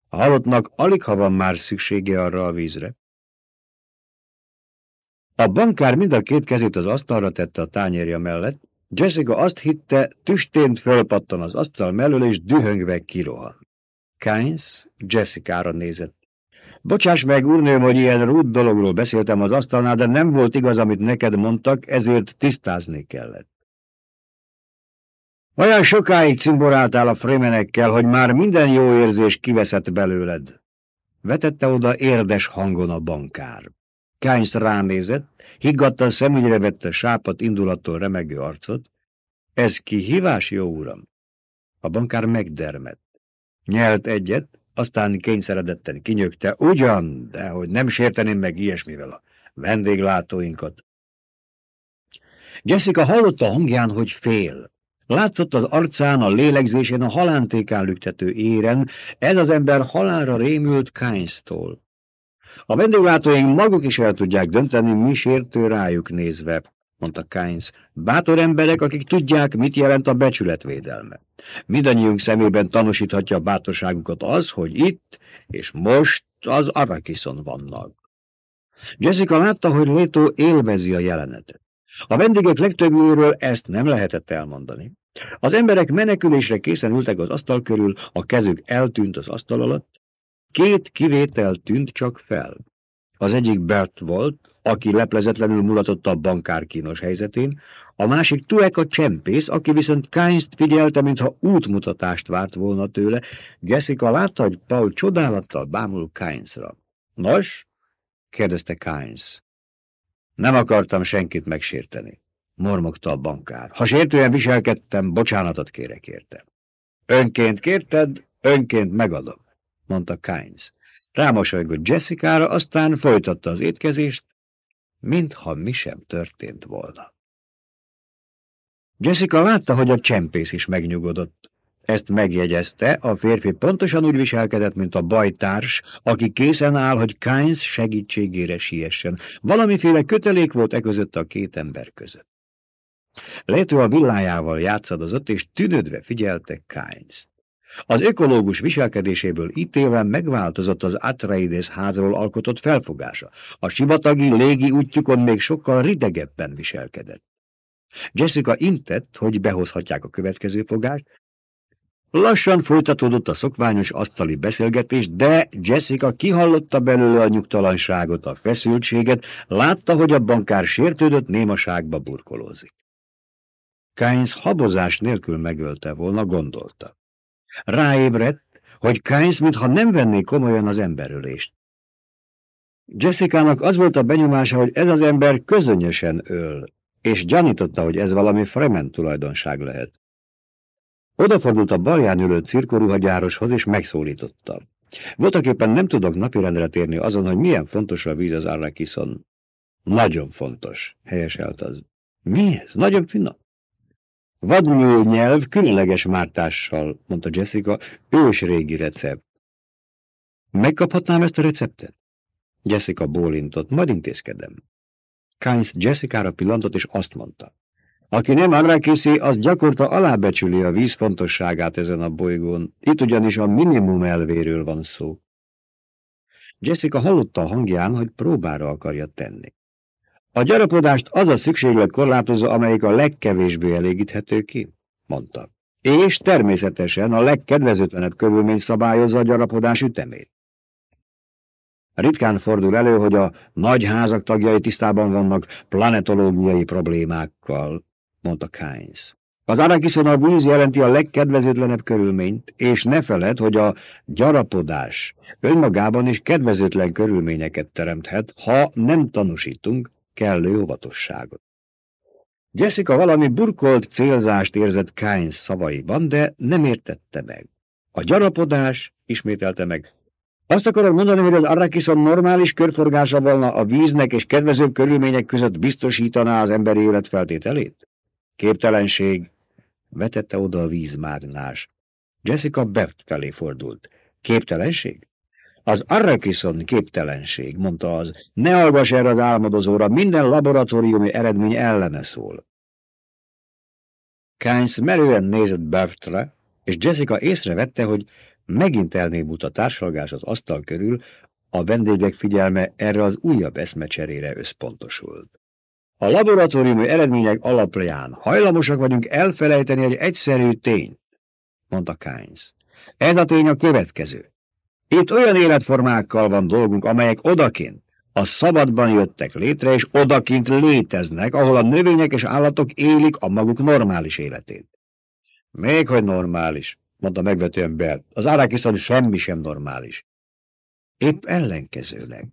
A halottnak alig ha van már szüksége arra a vízre. A bankár mind a két kezét az asztalra tette a tányérja mellett. Jessica azt hitte, tüstént fölpattan az asztal mellől, és dühöngve kirohan. Kynes Jessica-ra nézett. Bocsáss meg, úrnőm, hogy ilyen rút dologról beszéltem az asztalnál, de nem volt igaz, amit neked mondtak, ezért tisztázni kellett. Olyan sokáig cimboráltál a frémenekkel, hogy már minden jó érzés kiveszett belőled. Vetette oda érdes hangon a bankár. Kánysz ránézett, higgadtan szemügyre vette sápat indulattól remegő arcot. Ez kihívás, jó uram? A bankár megdermett. Nyelt egyet, aztán kényszeredetten kinyögte, ugyan, de hogy nem sérteném meg ilyesmivel a vendéglátóinkat. Jessica hallotta hangján, hogy fél. Látszott az arcán, a lélegzésén, a halántékán lüktető éren, ez az ember halálra rémült Kánysztól. A vendéglátóink maguk is el tudják dönteni, mi sértő rájuk nézve, mondta Kynes. Bátor emberek, akik tudják, mit jelent a becsületvédelme. Mindannyiunk szemében tanúsíthatja a bátorságukat az, hogy itt és most az Arakiszon vannak. Jessica látta, hogy Leto élvezi a jelenetet. A vendégek legtöbbjéről ezt nem lehetett elmondani. Az emberek menekülésre készen ültek az asztal körül, a kezük eltűnt az asztal alatt. Két kivétel tűnt csak fel. Az egyik Bert volt, aki leplezetlenül mulatott a bankár kínos helyzetén, a másik Tuek a csempész, aki viszont Kynes-t figyelte, mintha útmutatást várt volna tőle. Jessica látta, hogy Paul csodálattal bámul Kynes-ra. Nos? kérdezte Kynes. Nem akartam senkit megsérteni, mormogta a bankár. Ha sértően viselkedtem, bocsánatot kérek érte. Önként kérted, önként megadom, mondta Kynes. Rámosolygott Jessica-ra, aztán folytatta az étkezést, mintha mi sem történt volna. Jessica látta, hogy a csempész is megnyugodott. Ezt megjegyezte, a férfi pontosan úgy viselkedett, mint a bajtárs, aki készen áll, hogy Kynes segítségére siessen. Valamiféle kötelék volt e között a két ember között. Létő a villájával játszadozott, és tűnődve figyelte Kynes-t. Az ökológus viselkedéséből ítélve megváltozott az Atreides házról alkotott felfogása. A sivatagi légi útjukon még sokkal ridegebben viselkedett. Jessica intett, hogy behozhatják a következő fogást. Lassan folytatódott a szokványos asztali beszélgetés, de Jessica kihallotta belőle a nyugtalanságot, a feszültséget, látta, hogy a bankár sértődött némaságba burkolózik. Kynes habozás nélkül megölte volna, gondolta. Ráébredt, hogy Kynes mintha nem venné komolyan az emberölést. Jessica-nak az volt a benyomása, hogy ez az ember közönösen öl, és gyanította, hogy ez valami Fremen tulajdonság lehet. Odafordult a balján ülő cirkoruhagyároshoz, és megszólította. Voltak éppen nem tudok napirendre térni azon, hogy milyen fontos a víz az Arrakison. Nagyon fontos, helyeselt az. Mi ez? Nagyon finom. Vadnyúl nyelv különleges mártással, mondta Jessica, ős régi recept. Megkaphatnám ezt a receptet? Jessica bólintott, majd intézkedem. Kynes Jessica-ra pillantott, és azt mondta. Aki nem arra készé, az gyakorta alábecsüli a víz fontosságát ezen a bolygón. Itt ugyanis a minimum elvéről van szó. Jessica hallotta a hangján, hogy próbára akarja tenni. A gyarapodást az a szükséglet korlátozza, amelyik a legkevésbé elégíthető ki, mondta. És természetesen a legkedvezőtlenebb körülmény szabályozza a gyarapodás ütemét. Ritkán fordul elő, hogy a nagy házak tagjai tisztában vannak planetológiai problémákkal, mondta Kynes. Az Arakison a víz jelenti a legkedvezőtlenebb körülményt, és ne feled, hogy a gyarapodás önmagában is kedvezőtlen körülményeket teremthet, ha nem tanúsítunk kellő óvatosságot. Jessica valami burkolt célzást érzett Kynes szavaiban, de nem értette meg. A gyarapodás, ismételte meg, azt akarod mondani, hogy az Arrakison normális körforgása volna a víznek és kedvezőbb körülmények között biztosítaná az emberi élet feltételét? Képtelenség, vetette oda a vízmágnás. Jessica Bert felé fordult. Képtelenség? Az Arrakison képtelenség, mondta az. Ne hallgass erre az álmodozóra, minden laboratóriumi eredmény ellene szól. Kynes merően nézett Bertre, és Jessica észrevette, hogy megint elnémult a társalgás az asztal körül, a vendégek figyelme erre az újabb eszmecserére összpontosult. A laboratóriumi eredmények alapján hajlamosak vagyunk elfelejteni egy egyszerű tényt, mondta Kynes. Ez a tény a következő. Itt olyan életformákkal van dolgunk, amelyek odakint, a szabadban jöttek létre, és odakint léteznek, ahol a növények és állatok élik a maguk normális életét. Még hogy normális, mondta megvetően Bert. Az Árákiszon semmi sem normális. Épp ellenkezőleg,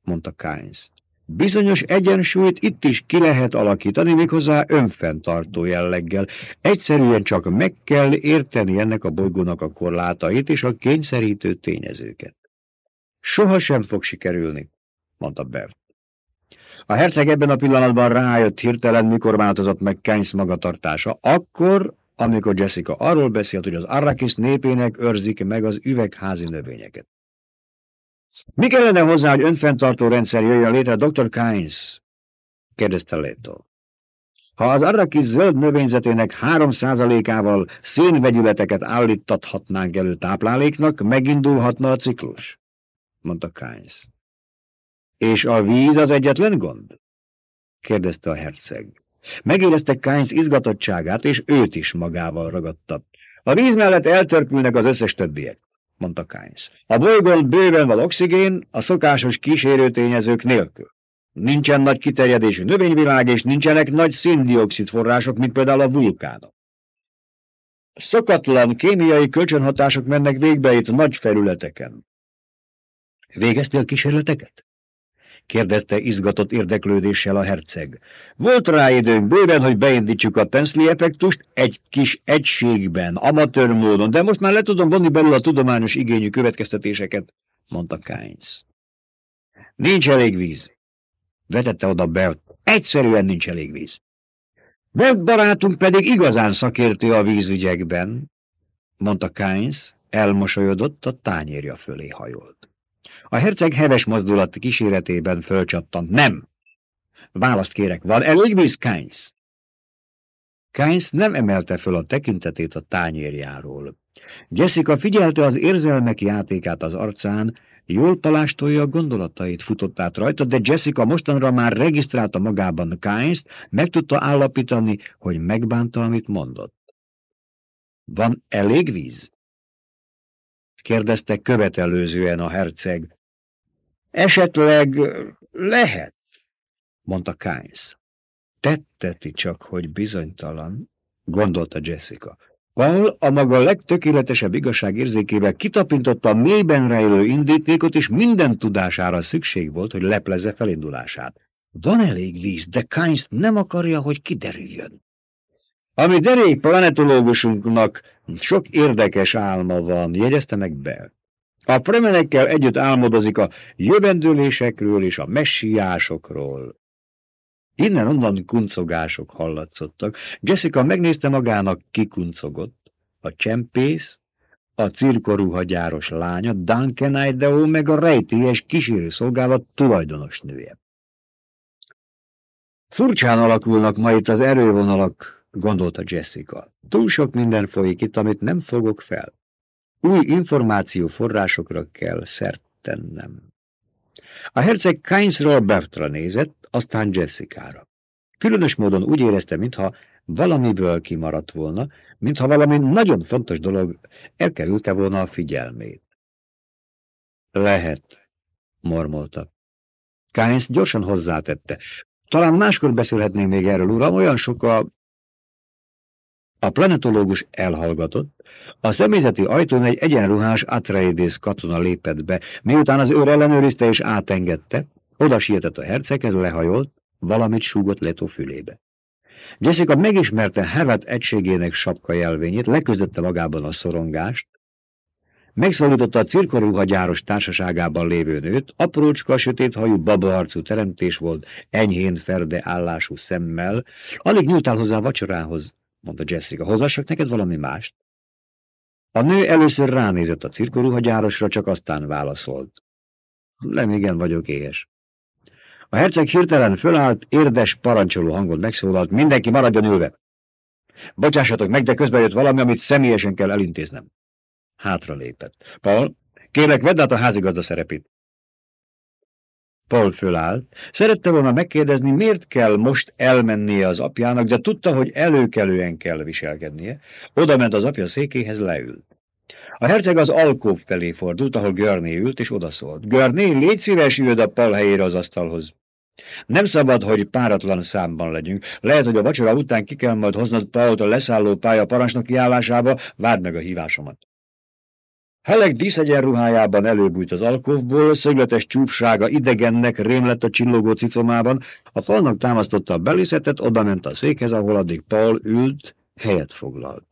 mondta Kynes. Bizonyos egyensúlyt itt is ki lehet alakítani, méghozzá önfenntartó jelleggel. Egyszerűen csak meg kell érteni ennek a bolygónak a korlátait és a kényszerítő tényezőket. Soha sem fog sikerülni, mondta Bert. A herceg ebben a pillanatban rájött hirtelen, mikor változott meg Keynes magatartása, akkor, amikor Jessica arról beszélt, hogy az Arrakis népének őrzik meg az üvegházi növényeket. Mi kellene hozzá, hogy önfenntartó rendszer jöjjön létre, Dr. Kynes? kérdezte Leto. Ha az Arrakis zöld növényzetének három százalékával szénvegyületeket állítathatnánk elő tápláléknak, megindulhatna a ciklus, mondta Kynes. És a víz az egyetlen gond? kérdezte a herceg. Megérezte Kynes izgatottságát, és őt is magával ragadta. A víz mellett eltörpülnek az összes többiek mondta Kynes. A bolygón bőven van oxigén, a szokásos kísérő tényezők nélkül. Nincsen nagy kiterjedésű növényvilág, és nincsenek nagy széndiokszid források, mint például a vulkánok. Szokatlan kémiai kölcsönhatások mennek végbe itt nagy felületeken. Végeztél kísérleteket? Kérdezte izgatott érdeklődéssel a herceg. Volt rá időnk bőven, hogy beindítsuk a Tensley effektust egy kis egységben, amatőr módon, de most már le tudom vonni belül a tudományos igényű következtetéseket, mondta Kynes. Nincs elég víz. Vetette oda Bert. Egyszerűen nincs elég víz. Bert barátunk pedig igazán szakértő a vízügyekben, mondta Kynes, elmosolyodott, a tányérja fölé hajolt. A herceg heves mozdulat kíséretében fölcsattant. Nem! Választ kérek, van elég víz, Kynes? Kynes nem emelte föl a tekintetét a tányérjáról. Jessica figyelte az érzelmek játékát az arcán, jól palástolja a gondolatait futott át rajta, de Jessica mostanra már regisztrálta magában Kynes-t, meg tudta állapítani, hogy megbánta, amit mondott. Van elég víz? kérdezte követelőzően a herceg. Esetleg lehet, mondta Kynes. Tetteti csak, hogy bizonytalan, gondolta Jessica. Paul a maga legtökéletesebb igazság érzékével kitapintotta a mélyben rejlő indítékot, és minden tudására szükség volt, hogy leplezze felindulását. Van elég víz, de Kynes nem akarja, hogy kiderüljön. Ami derék planetológusunknak sok érdekes álma van, jegyezte meg be. A premenekkel együtt álmodozik a jövendőlésekről és a messiásokról. Innen-onnan kuncogások hallatszottak. Jessica megnézte magának, kikuncogott. A csempész, a cirkoruhagyáros lánya, Duncan Idaho, meg a rejtélyes kísérőszolgálat tulajdonos nője. Furcsán alakulnak ma itt az erővonalak, gondolta Jessica. Túl sok minden folyik itt, amit nem fogok fel. Új információforrásokra kell szert tennem. A herceg Keynesról Bertra nézett, aztán Jessica-ra. Különös módon úgy érezte, mintha valamiből kimaradt volna, mintha valami nagyon fontos dolog elkerülte volna a figyelmét. Lehet, mormolta. Keynes gyorsan hozzátette. Talán máskor beszélhetnénk még erről, uram, olyan sok a... A planetológus elhallgatott, a személyzeti ajtón egy egyenruhás Atreides katona lépett be, miután az őr ellenőrizte és átengedte, oda sietett a herceghez, lehajolt, valamit súgott Leto fülébe. Jessica megismerte Hevet egységének sapka jelvényét, leküzdette magában a szorongást, megszólította a cirkoruha gyáros társaságában lévő nőt, aprócska, sötéthajú, babaarcú teremtés volt, enyhén ferde állású szemmel, alig nyúltál hozzá a vacsorához, mondta Jessica, hozassak neked valami mást? A nő először ránézett a cirkoruhagyárosra, csak aztán válaszolt. Nem igen vagyok éhes. A herceg hirtelen fölállt, érdes, parancsoló hangon megszólalt, mindenki maradjon ülve. Bocsássatok meg, de közben jött valami, amit személyesen kell elintéznem. Hátra lépett. Paul, kérlek, vedd át a házigazda szerepét. Paul fölállt. Szerette volna megkérdezni, miért kell most elmennie az apjának, de tudta, hogy előkelően kell viselkednie. Oda ment az apja székéhez, leült. A herceg az alkóp felé fordult, ahol Görné ült, és odaszólt. Görné, légy szíves, jöd a Paul helyére az asztalhoz. Nem szabad, hogy páratlan számban legyünk. Lehet, hogy a vacsora után ki kell majd hoznod Pault a leszálló pálya parancsnoki állásába, várd meg a hívásomat. Heleg díszegyenruhájában előbújt az alkovból, szögletes csúfsága idegennek rém lett a csillogó cicomában, a falnak támasztotta a belészetet, odament a székhez, ahol addig Paul ült, helyet foglalt.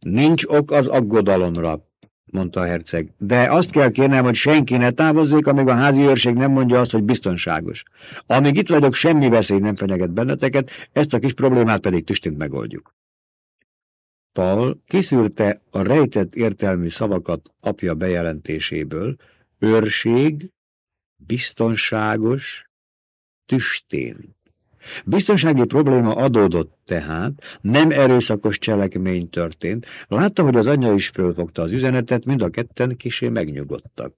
Nincs ok az aggodalomra, mondta a herceg, de azt kell kérnem, hogy senki ne távozzék, amíg a házi őrség nem mondja azt, hogy biztonságos. Amíg itt vagyok, semmi veszély nem fenyeget benneteket, ezt a kis problémát pedig tüstünk megoldjuk. Paul kiszűrte a rejtett értelmű szavakat apja bejelentéséből, őrség, biztonságos, tüstén. Biztonsági probléma adódott tehát, nem erőszakos cselekmény történt. Látta, hogy az anyja is fölfogta az üzenetet, mind a ketten kisé megnyugodtak.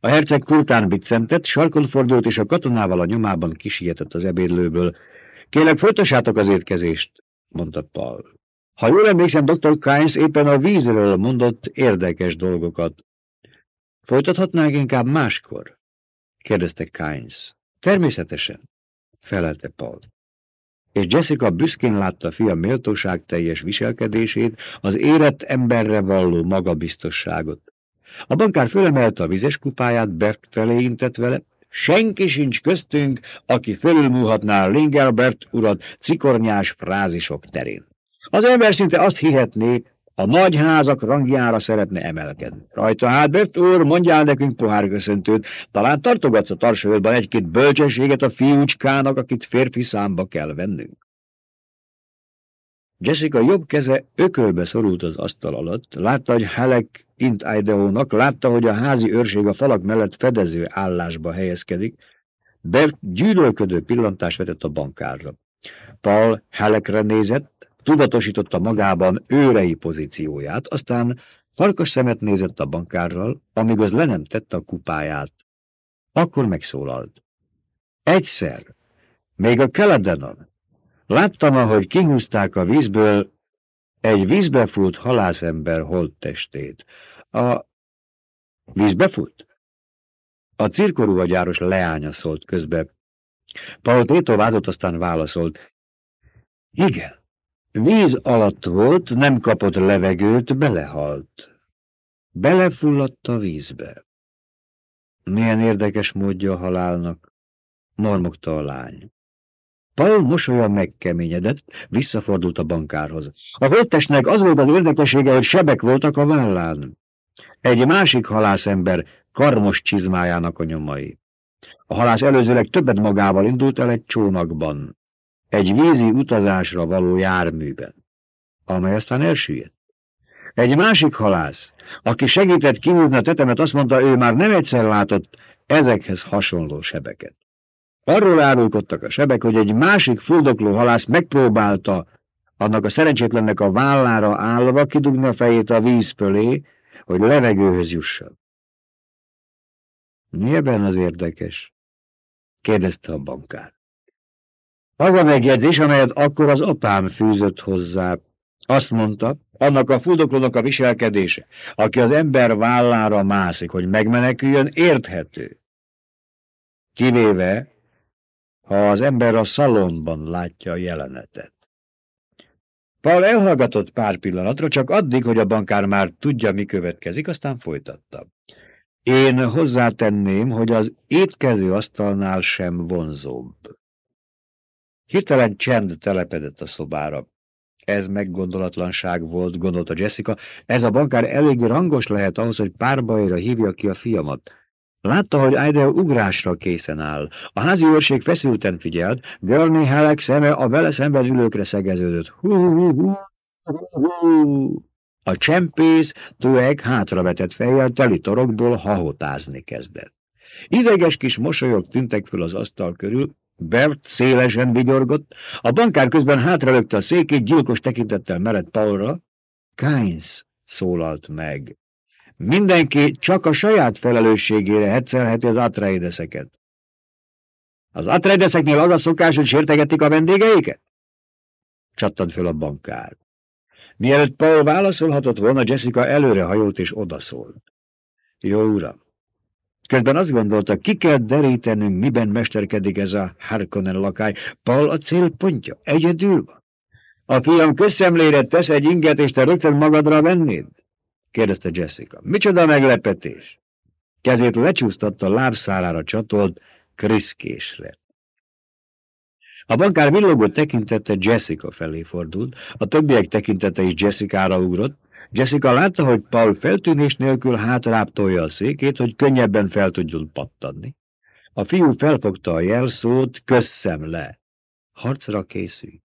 A herceg furtán biccentett, sarkon fordult, és a katonával a nyomában kisietett az ebédlőből. Kélek, folytassátok az étkezést, mondta Paul. Ha jól emlékszem, dr. Kynes éppen a vízről mondott érdekes dolgokat. Folytathatnánk inkább máskor? kérdezte Kynes. Természetesen, felelte Paul. És Jessica büszkén látta fia méltóság teljes viselkedését, az érett emberre valló magabiztosságot. A bankár fölemelte a vizes kupáját, Bert felé intett vele, Senki sincs köztünk, aki fölülmúlhatná Lingelbert urat cikornyás frázisok terén. Az ember szinte azt hihetné, a nagy házak rangjára szeretne emelkedni. Rajta hát, Bött úr, mondjál nekünk pohárköszöntőt, talán tartogatsz a tarsajodban egy-két bölcsességet a fiúcskának, akit férfi számba kell vennünk. Jessica jobb keze ökölbe szorult az asztal alatt, látta, hogy Halek int Idaho-nak, látta, hogy a házi őrség a falak mellett fedező állásba helyezkedik, Bert gyűlölködő pillantást vetett a bankárra. Paul Helekre nézett, tudatosította magában őrei pozícióját, aztán farkas szemet nézett a bankárral, amíg az le nem tette a kupáját. Akkor megszólalt. Egyszer, még a Keledenon, láttam, ahogy kihúzták a vízből egy vízbefúlt halászember holttestét. A vízbefúlt? A cirkorú agyáros leánya szólt közbe. Paul tétovázott, aztán válaszolt. Igen, víz alatt volt, nem kapott levegőt, belehalt. Belefulladt a vízbe. Milyen érdekes módja a halálnak, mormogta a lány. Paul mosolya megkeményedett, visszafordult a bankárhoz. A holttestnek az volt az érdekessége, hogy sebek voltak a vállán. Egy másik halászember karmos csizmájának a nyomai. A halász előzőleg többet magával indult el egy csónakban, egy vízi utazásra való járműben, amely aztán elsüllyedt. Egy másik halász, aki segített kihúzni a tetemet, azt mondta, ő már nem egyszer látott ezekhez hasonló sebeket. Arról árulkodtak a sebek, hogy egy másik fuldokló halász megpróbálta annak a szerencsétlennek a vállára állva kidugni a fejét a víz fölé, hogy levegőhöz jusson. Mi ebben az érdekes? kérdezte a bankár. Az a megjegyzés, amelyet akkor az apám fűzött hozzá. Azt mondta, annak a fuldoklónak a viselkedése, aki az ember vállára mászik, hogy megmeneküljön, érthető. Kivéve, ha az ember a szalonban látja a jelenetet. Paul elhallgatott pár pillanatra, csak addig, hogy a bankár már tudja, mi következik, aztán folytatta. Én hozzátenném, hogy az étkező asztalnál sem vonzóbb. Hirtelen csend telepedett a szobára. Ez meggondolatlanság volt, gondolta Jessica. Ez a bankár elég rangos lehet ahhoz, hogy párbajra hívja ki a fiamat. Látta, hogy Idel ugrásra készen áll. A házi őrség feszülten figyelt, Görni Helek szeme a vele szemben ülőkre szegeződött. Hú, hú, hú, hú, hú. A csempész tőeg hátravetett fejjel teli torokból hahotázni kezdett. Ideges kis mosolyok tűntek föl az asztal körül, Bert szélesen vigyorgott, a bankár közben hátralökte a székét, gyilkos tekintettel mered Paulra. Kynes szólalt meg. Mindenki csak a saját felelősségére hetszelheti az Atreideszeket. Az Atreideszeknél az a szokás, hogy sértegetik a vendégeiket? Csattant föl a bankár. Mielőtt Paul válaszolhatott volna, Jessica előre hajolt és odaszólt. Jó uram! Közben azt gondolta, ki kell derítenünk, miben mesterkedik ez a Harkonnen lakály. Paul a célpontja, egyedül van. A fiam közszemlére tesz egy inget, és te rögtön magadra vennéd? kérdezte Jessica. Micsoda meglepetés! Kezét lecsúsztatta lábszárára csatolt kriszkésre. A bankár villogó tekintete Jessica felé fordult, a többiek tekintete is Jessica-ra ugrott. Jessica látta, hogy Paul feltűnés nélkül hátrább tolja a székét, hogy könnyebben fel tudjon pattanni. A fiú felfogta a jelszót, kösszem le. Harcra készülj.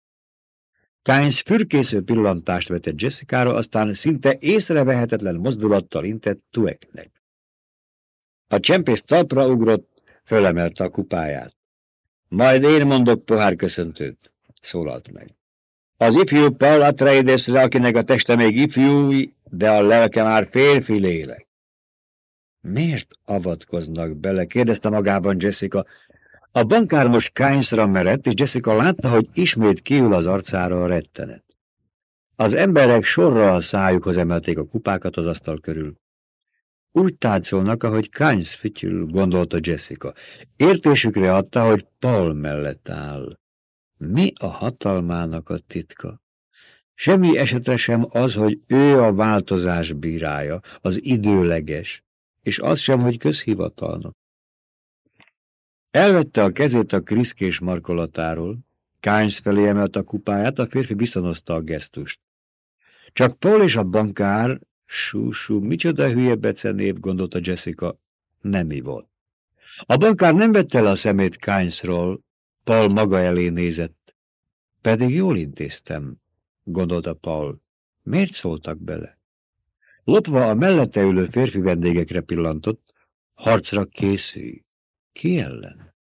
Kynes fürkésző pillantást vetett Jessica-ra, aztán szinte észrevehetetlen mozdulattal intett Tueknek. A csempész talpra ugrott, fölemelte a kupáját. Majd én mondok pohár köszöntőt, szólalt meg. Az ifjú Paul Atreidesre, akinek a teste még ifjú, de a lelke már férfi lélek. Miért avatkoznak bele? kérdezte magában Jessica. A bankár most Kynesra merett, és Jessica látta, hogy ismét kiül az arcára a rettenet. Az emberek sorra a szájukhoz emelték a kupákat az asztal körül. Úgy táncolnak, ahogy Kynes fütyül, gondolta Jessica. Értésükre adta, hogy Paul mellett áll. Mi a hatalmának a titka? Semmi esetre sem az, hogy ő a változás bírája, az időleges, és az sem, hogy közhivatalnak. Elvette a kezét a kriszkés markolatáról, Kynes felé emelt a kupáját, a férfi viszonozta a gesztust. Csak Paul és a bankár Sú-sú, micsoda hülye becenév, gondolta Jessica. Nem volt. A bankár nem vette le a szemét Kányszról, Paul maga elé nézett. Pedig jól intéztem, gondolta Paul. Miért szóltak bele? Lopva a mellette ülő férfi vendégekre pillantott, harcra készülj. Ki ellen?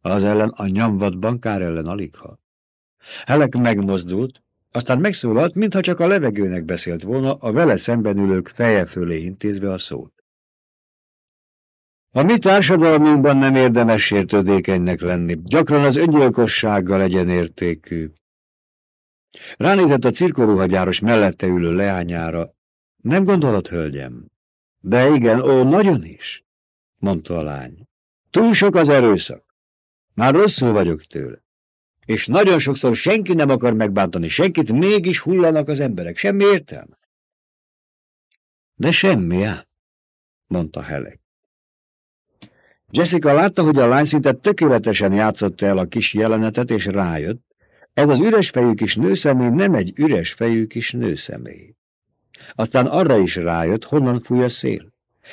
Az ellen a nyomvat bankár ellen aligha. Helek megmozdult, aztán megszólalt, mintha csak a levegőnek beszélt volna, a vele szemben ülők feje fölé intézve a szót. A mi társadalmunkban nem érdemes sértődékenynek lenni, gyakran az öngyilkossággal egyenértékű. Ránézett a cirkoruhagyáros mellette ülő leányára. Nem gondolod, hölgyem? De igen, ó, nagyon is, mondta a lány. Túl sok az erőszak. Már rosszul vagyok tőle. És nagyon sokszor senki nem akar megbántani senkit, mégis hullanak az emberek. Semmi értelme. De semmi, á, mondta Helek. Jessica látta, hogy a lány szinte tökéletesen játszotta el a kis jelenetet, és rájött. Ez az üres fejű kis nőszemély nem egy üres fejű kis nőszemély. Aztán arra is rájött, honnan fúj a szél.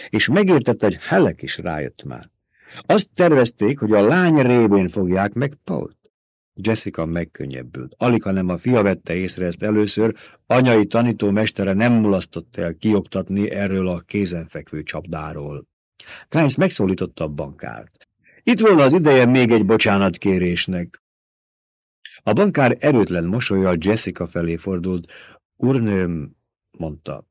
És megértette, hogy Helek is rájött már. Azt tervezték, hogy a lány révén fogják meg Pault. Jessica megkönnyebbült. Alig, hanem a fia vette észre ezt először, anyai tanítómestere nem mulasztott el kioktatni erről a kézenfekvő csapdáról. Kájsz megszólította a bankárt. Itt volna az ideje még egy bocsánatkérésnek. A bankár erőtlen mosolyal Jessica felé fordult. Urnőm, mondta.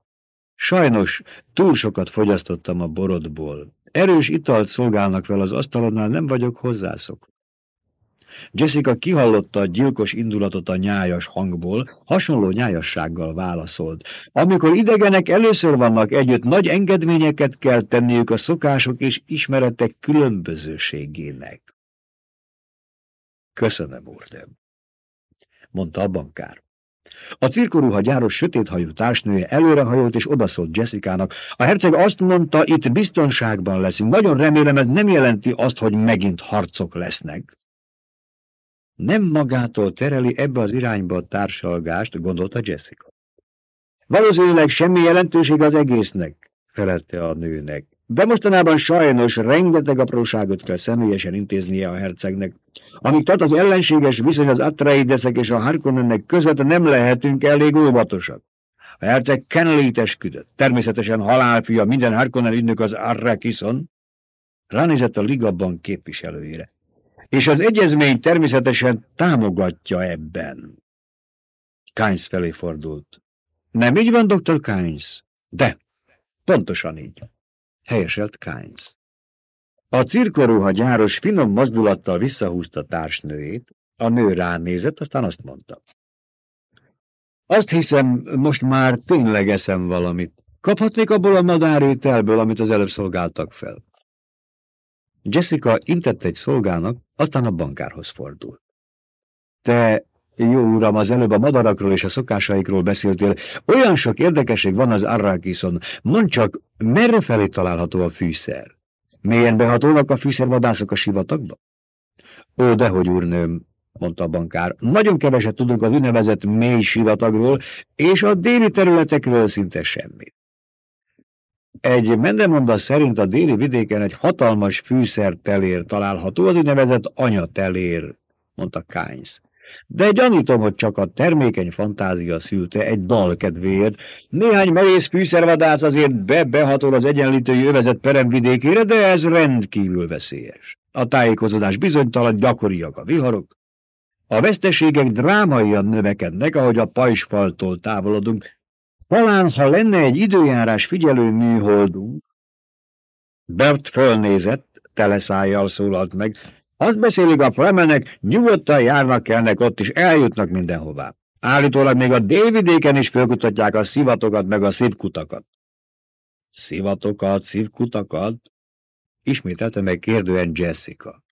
Sajnos túl sokat fogyasztottam a borodból. Erős italt szolgálnak fel az asztalonnál, nem vagyok hozzászok. Jessica kihallotta a gyilkos indulatot a nyájas hangból, hasonló nyájassággal válaszolt. Amikor idegenek először vannak együtt, nagy engedményeket kell tenniük a szokások és ismeretek különbözőségének. Köszönöm, úrnőm, mondta a bankár. A cirkoruha gyáros sötéthajú társnője előrehajolt és odaszólt Jessica-nak. A herceg azt mondta, itt biztonságban leszünk. Nagyon remélem, ez nem jelenti azt, hogy megint harcok lesznek. Nem magától tereli ebbe az irányba a társalgást, gondolta Jessica. Valószínűleg semmi jelentőség az egésznek, felelte a nőnek. De mostanában sajnos rengeteg apróságot kell személyesen intéznie a hercegnek. Amíg tart az ellenséges viszony az Atreideszek és a Harkonnennek között nem lehetünk elég óvatosak. A herceg Kenley-t esküdött. Természetesen halálfia minden Harkonnen ügynök az Arrakison. Ránézett a Ligabban képviselőjére és az egyezmény természetesen támogatja ebben. Kynes felé fordult. Nem így van, dr. Kynes? De, pontosan így. Helyeselt Kynes. A cirkoruha gyáros finom mozdulattal visszahúzta társnőjét, a nő ránézett, aztán azt mondta. Azt hiszem, most már tényleg eszem valamit. Kaphatnék abból a madárételből, amit az előbb szolgáltak fel. Jessica intett egy szolgának, aztán a bankárhoz fordult. Te, jó uram, az előbb a madarakról és a szokásaikról beszéltél. Olyan sok érdekesség van az Arrakison. Mondd csak, merre felé található a fűszer? Mélyen behatolnak a fűszervadászok a sivatagba? Ó, dehogy, úrnőm, mondta a bankár. Nagyon keveset tudunk az úgynevezett mély sivatagról, és a déli területekről szinte semmit. Egy mendemonda szerint a déli vidéken egy hatalmas fűszertelér található, az úgynevezett anyatelér, mondta Kynes. De gyanítom, hogy csak a termékeny fantázia szülte egy dal kedvéért. Néhány merész fűszervadász azért be-behatol az egyenlítői övezet peremvidékére, de ez rendkívül veszélyes. A tájékozódás bizonytalan, gyakoriak a viharok. A veszteségek drámaian növekednek, ahogy a pajsfaltól távolodunk, talán, ha lenne egy időjárás figyelő műholdunk, Bert fölnézett, teleszájjal szólalt meg. Azt beszélik a Fremenek, nyugodtan járnak kellnek ott is, eljutnak mindenhová. Állítólag még a délvidéken is fölkutatják a szivatokat meg a szívkutakat. Szivatokat, szívkutakat? Ismételte meg kérdően Jessica.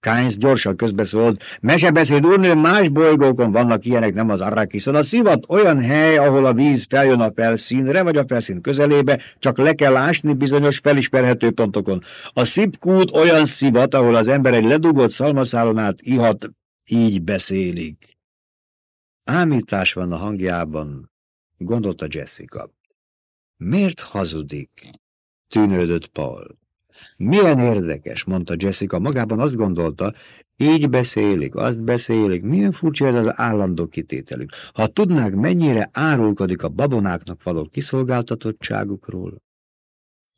Kynes gyorsan közbeszólt, mesebeszéd úrnő, más bolygókon vannak ilyenek, nem az Arrakison. A szivat olyan hely, ahol a víz feljön a felszínre, vagy a felszín közelébe, csak le kell ásni bizonyos felismerhető pontokon. A szipkút olyan szivat, ahol az ember egy ledugott szalmaszálon át ihat, így beszélik. Ámítás van a hangjában, gondolta Jessica. Miért hazudik? Tűnődött Paul. Milyen érdekes, mondta Jessica, magában azt gondolta, így beszélik, azt beszélik, milyen furcsa ez az állandó kitételük. Ha tudnák, mennyire árulkodik a babonáknak való kiszolgáltatottságukról.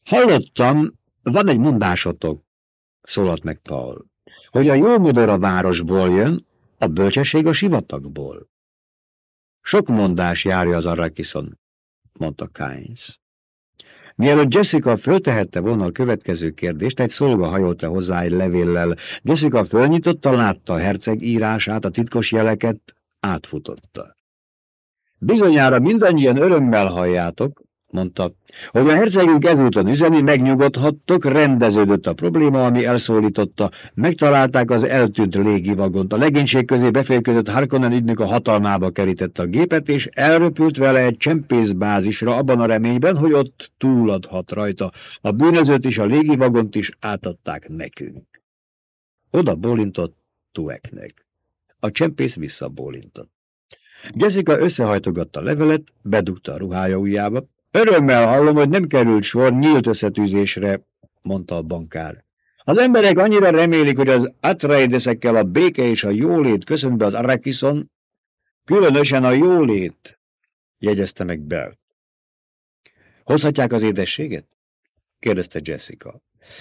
Hallottam, van egy mondásotok, szólalt meg Paul, hogy a jó modor a városból jön, A bölcsesség a sivatagból. Sok mondás járja az Arrakison, mondta Kynes. Mielőtt Jessica föltehette volna a következő kérdést, egy szolga hajolt hozzá egy levéllel. Jessica fölnyitotta, látta a herceg írását, a titkos jeleket, átfutotta. Bizonyára mindannyian örömmel halljátok, mondta, hogy a hercegünk ezúton üzeni, megnyugodhattok, rendeződött a probléma, ami elszólította, megtalálták az eltűnt légivagont. A legénység közé beférkőzött Harkonnen ügynök a hatalmába kerítette a gépet, és elröpült vele egy csempészbázisra abban a reményben, hogy ott túladhat rajta. A bűnözőt is, a légivagont is átadták nekünk. Oda bólintott Tueknek. A csempész visszabólintott. Jessica összehajtogatta a levelet, bedugta a ruhája ujjába, Örömmel hallom, hogy nem került sor nyílt összetűzésre, mondta a bankár. Az emberek annyira remélik, hogy az Atreideszekkel a béke és a jólét köszön az Arrakison, különösen a jólét, jegyezte meg Bell. Hozhatják az édességet? kérdezte Jessica.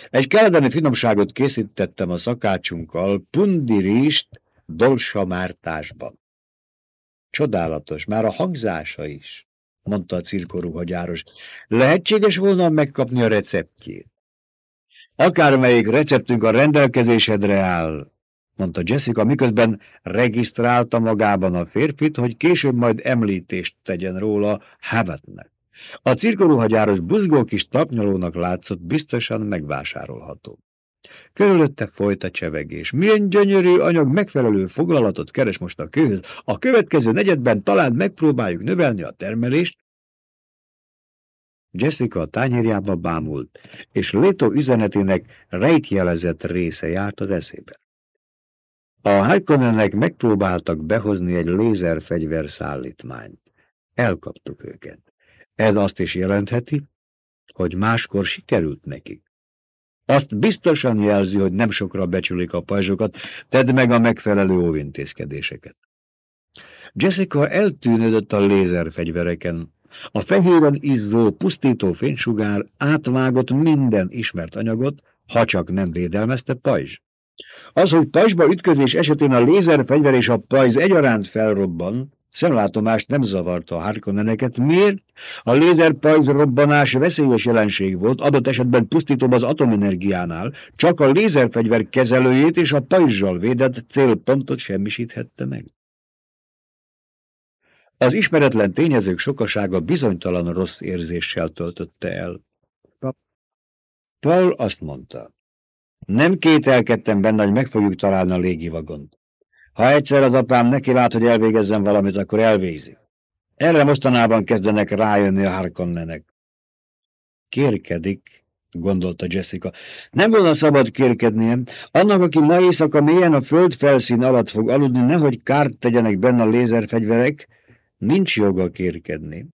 Egy keledeni finomságot készítettem a szakácsunkkal, pundirist dolsa mártásban. Csodálatos, már a hangzása is mondta a cirkoruhagyáros. Lehetséges volna megkapni a receptjét? Akármelyik receptünk a rendelkezésedre áll, mondta Jessica, miközben regisztrálta magában a férfit, hogy később majd említést tegyen róla Havetnek. A cirkoruhagyáros buzgó kis tapnyalónak látszott, biztosan megvásárolható. Körülötte folyt a csevegés. Milyen gyönyörű anyag megfelelő foglalatot keres most a kőhöz. A következő negyedben talán megpróbáljuk növelni a termelést. Jessica a tányérjába bámult, és Léto üzenetének rejtjelezett része járt az eszébe. A Harkonnenek megpróbáltak behozni egy lézerfegyver szállítmányt. Elkaptuk őket. Ez azt is jelentheti, hogy máskor sikerült nekik. Azt biztosan jelzi, hogy nem sokra becsülik a pajzsokat, tedd meg a megfelelő óvintézkedéseket. Jessica eltűnődött a lézerfegyvereken. A fehéren izzó, pusztító fénysugár átvágott minden ismert anyagot, ha csak nem védelmezte pajzs. Az, hogy pajzsba ütközés esetén a lézerfegyver és a pajz egyaránt felrobban, Szemlátomást nem zavarta a Harkonneneket. Miért? A lézerpajz robbanás veszélyes jelenség volt, adott esetben pusztítóbb az atomenergiánál, csak a lézerfegyver kezelőjét és a pajzsal védett célpontot semmisíthette meg. Az ismeretlen tényezők sokasága bizonytalan rossz érzéssel töltötte el. Paul azt mondta, nem kételkedtem benne, hogy meg fogjuk találni a légivagont. Ha egyszer az apám neki lát, hogy elvégezzen valamit, akkor elvégzi. Erre mostanában kezdenek rájönni a Harkonnenek. Kérkedik, gondolta Jessica. Nem volna szabad kérkednie. Annak, aki ma éjszaka mélyen a föld felszín alatt fog aludni, nehogy kárt tegyenek benne a lézerfegyverek, nincs joga kérkedni.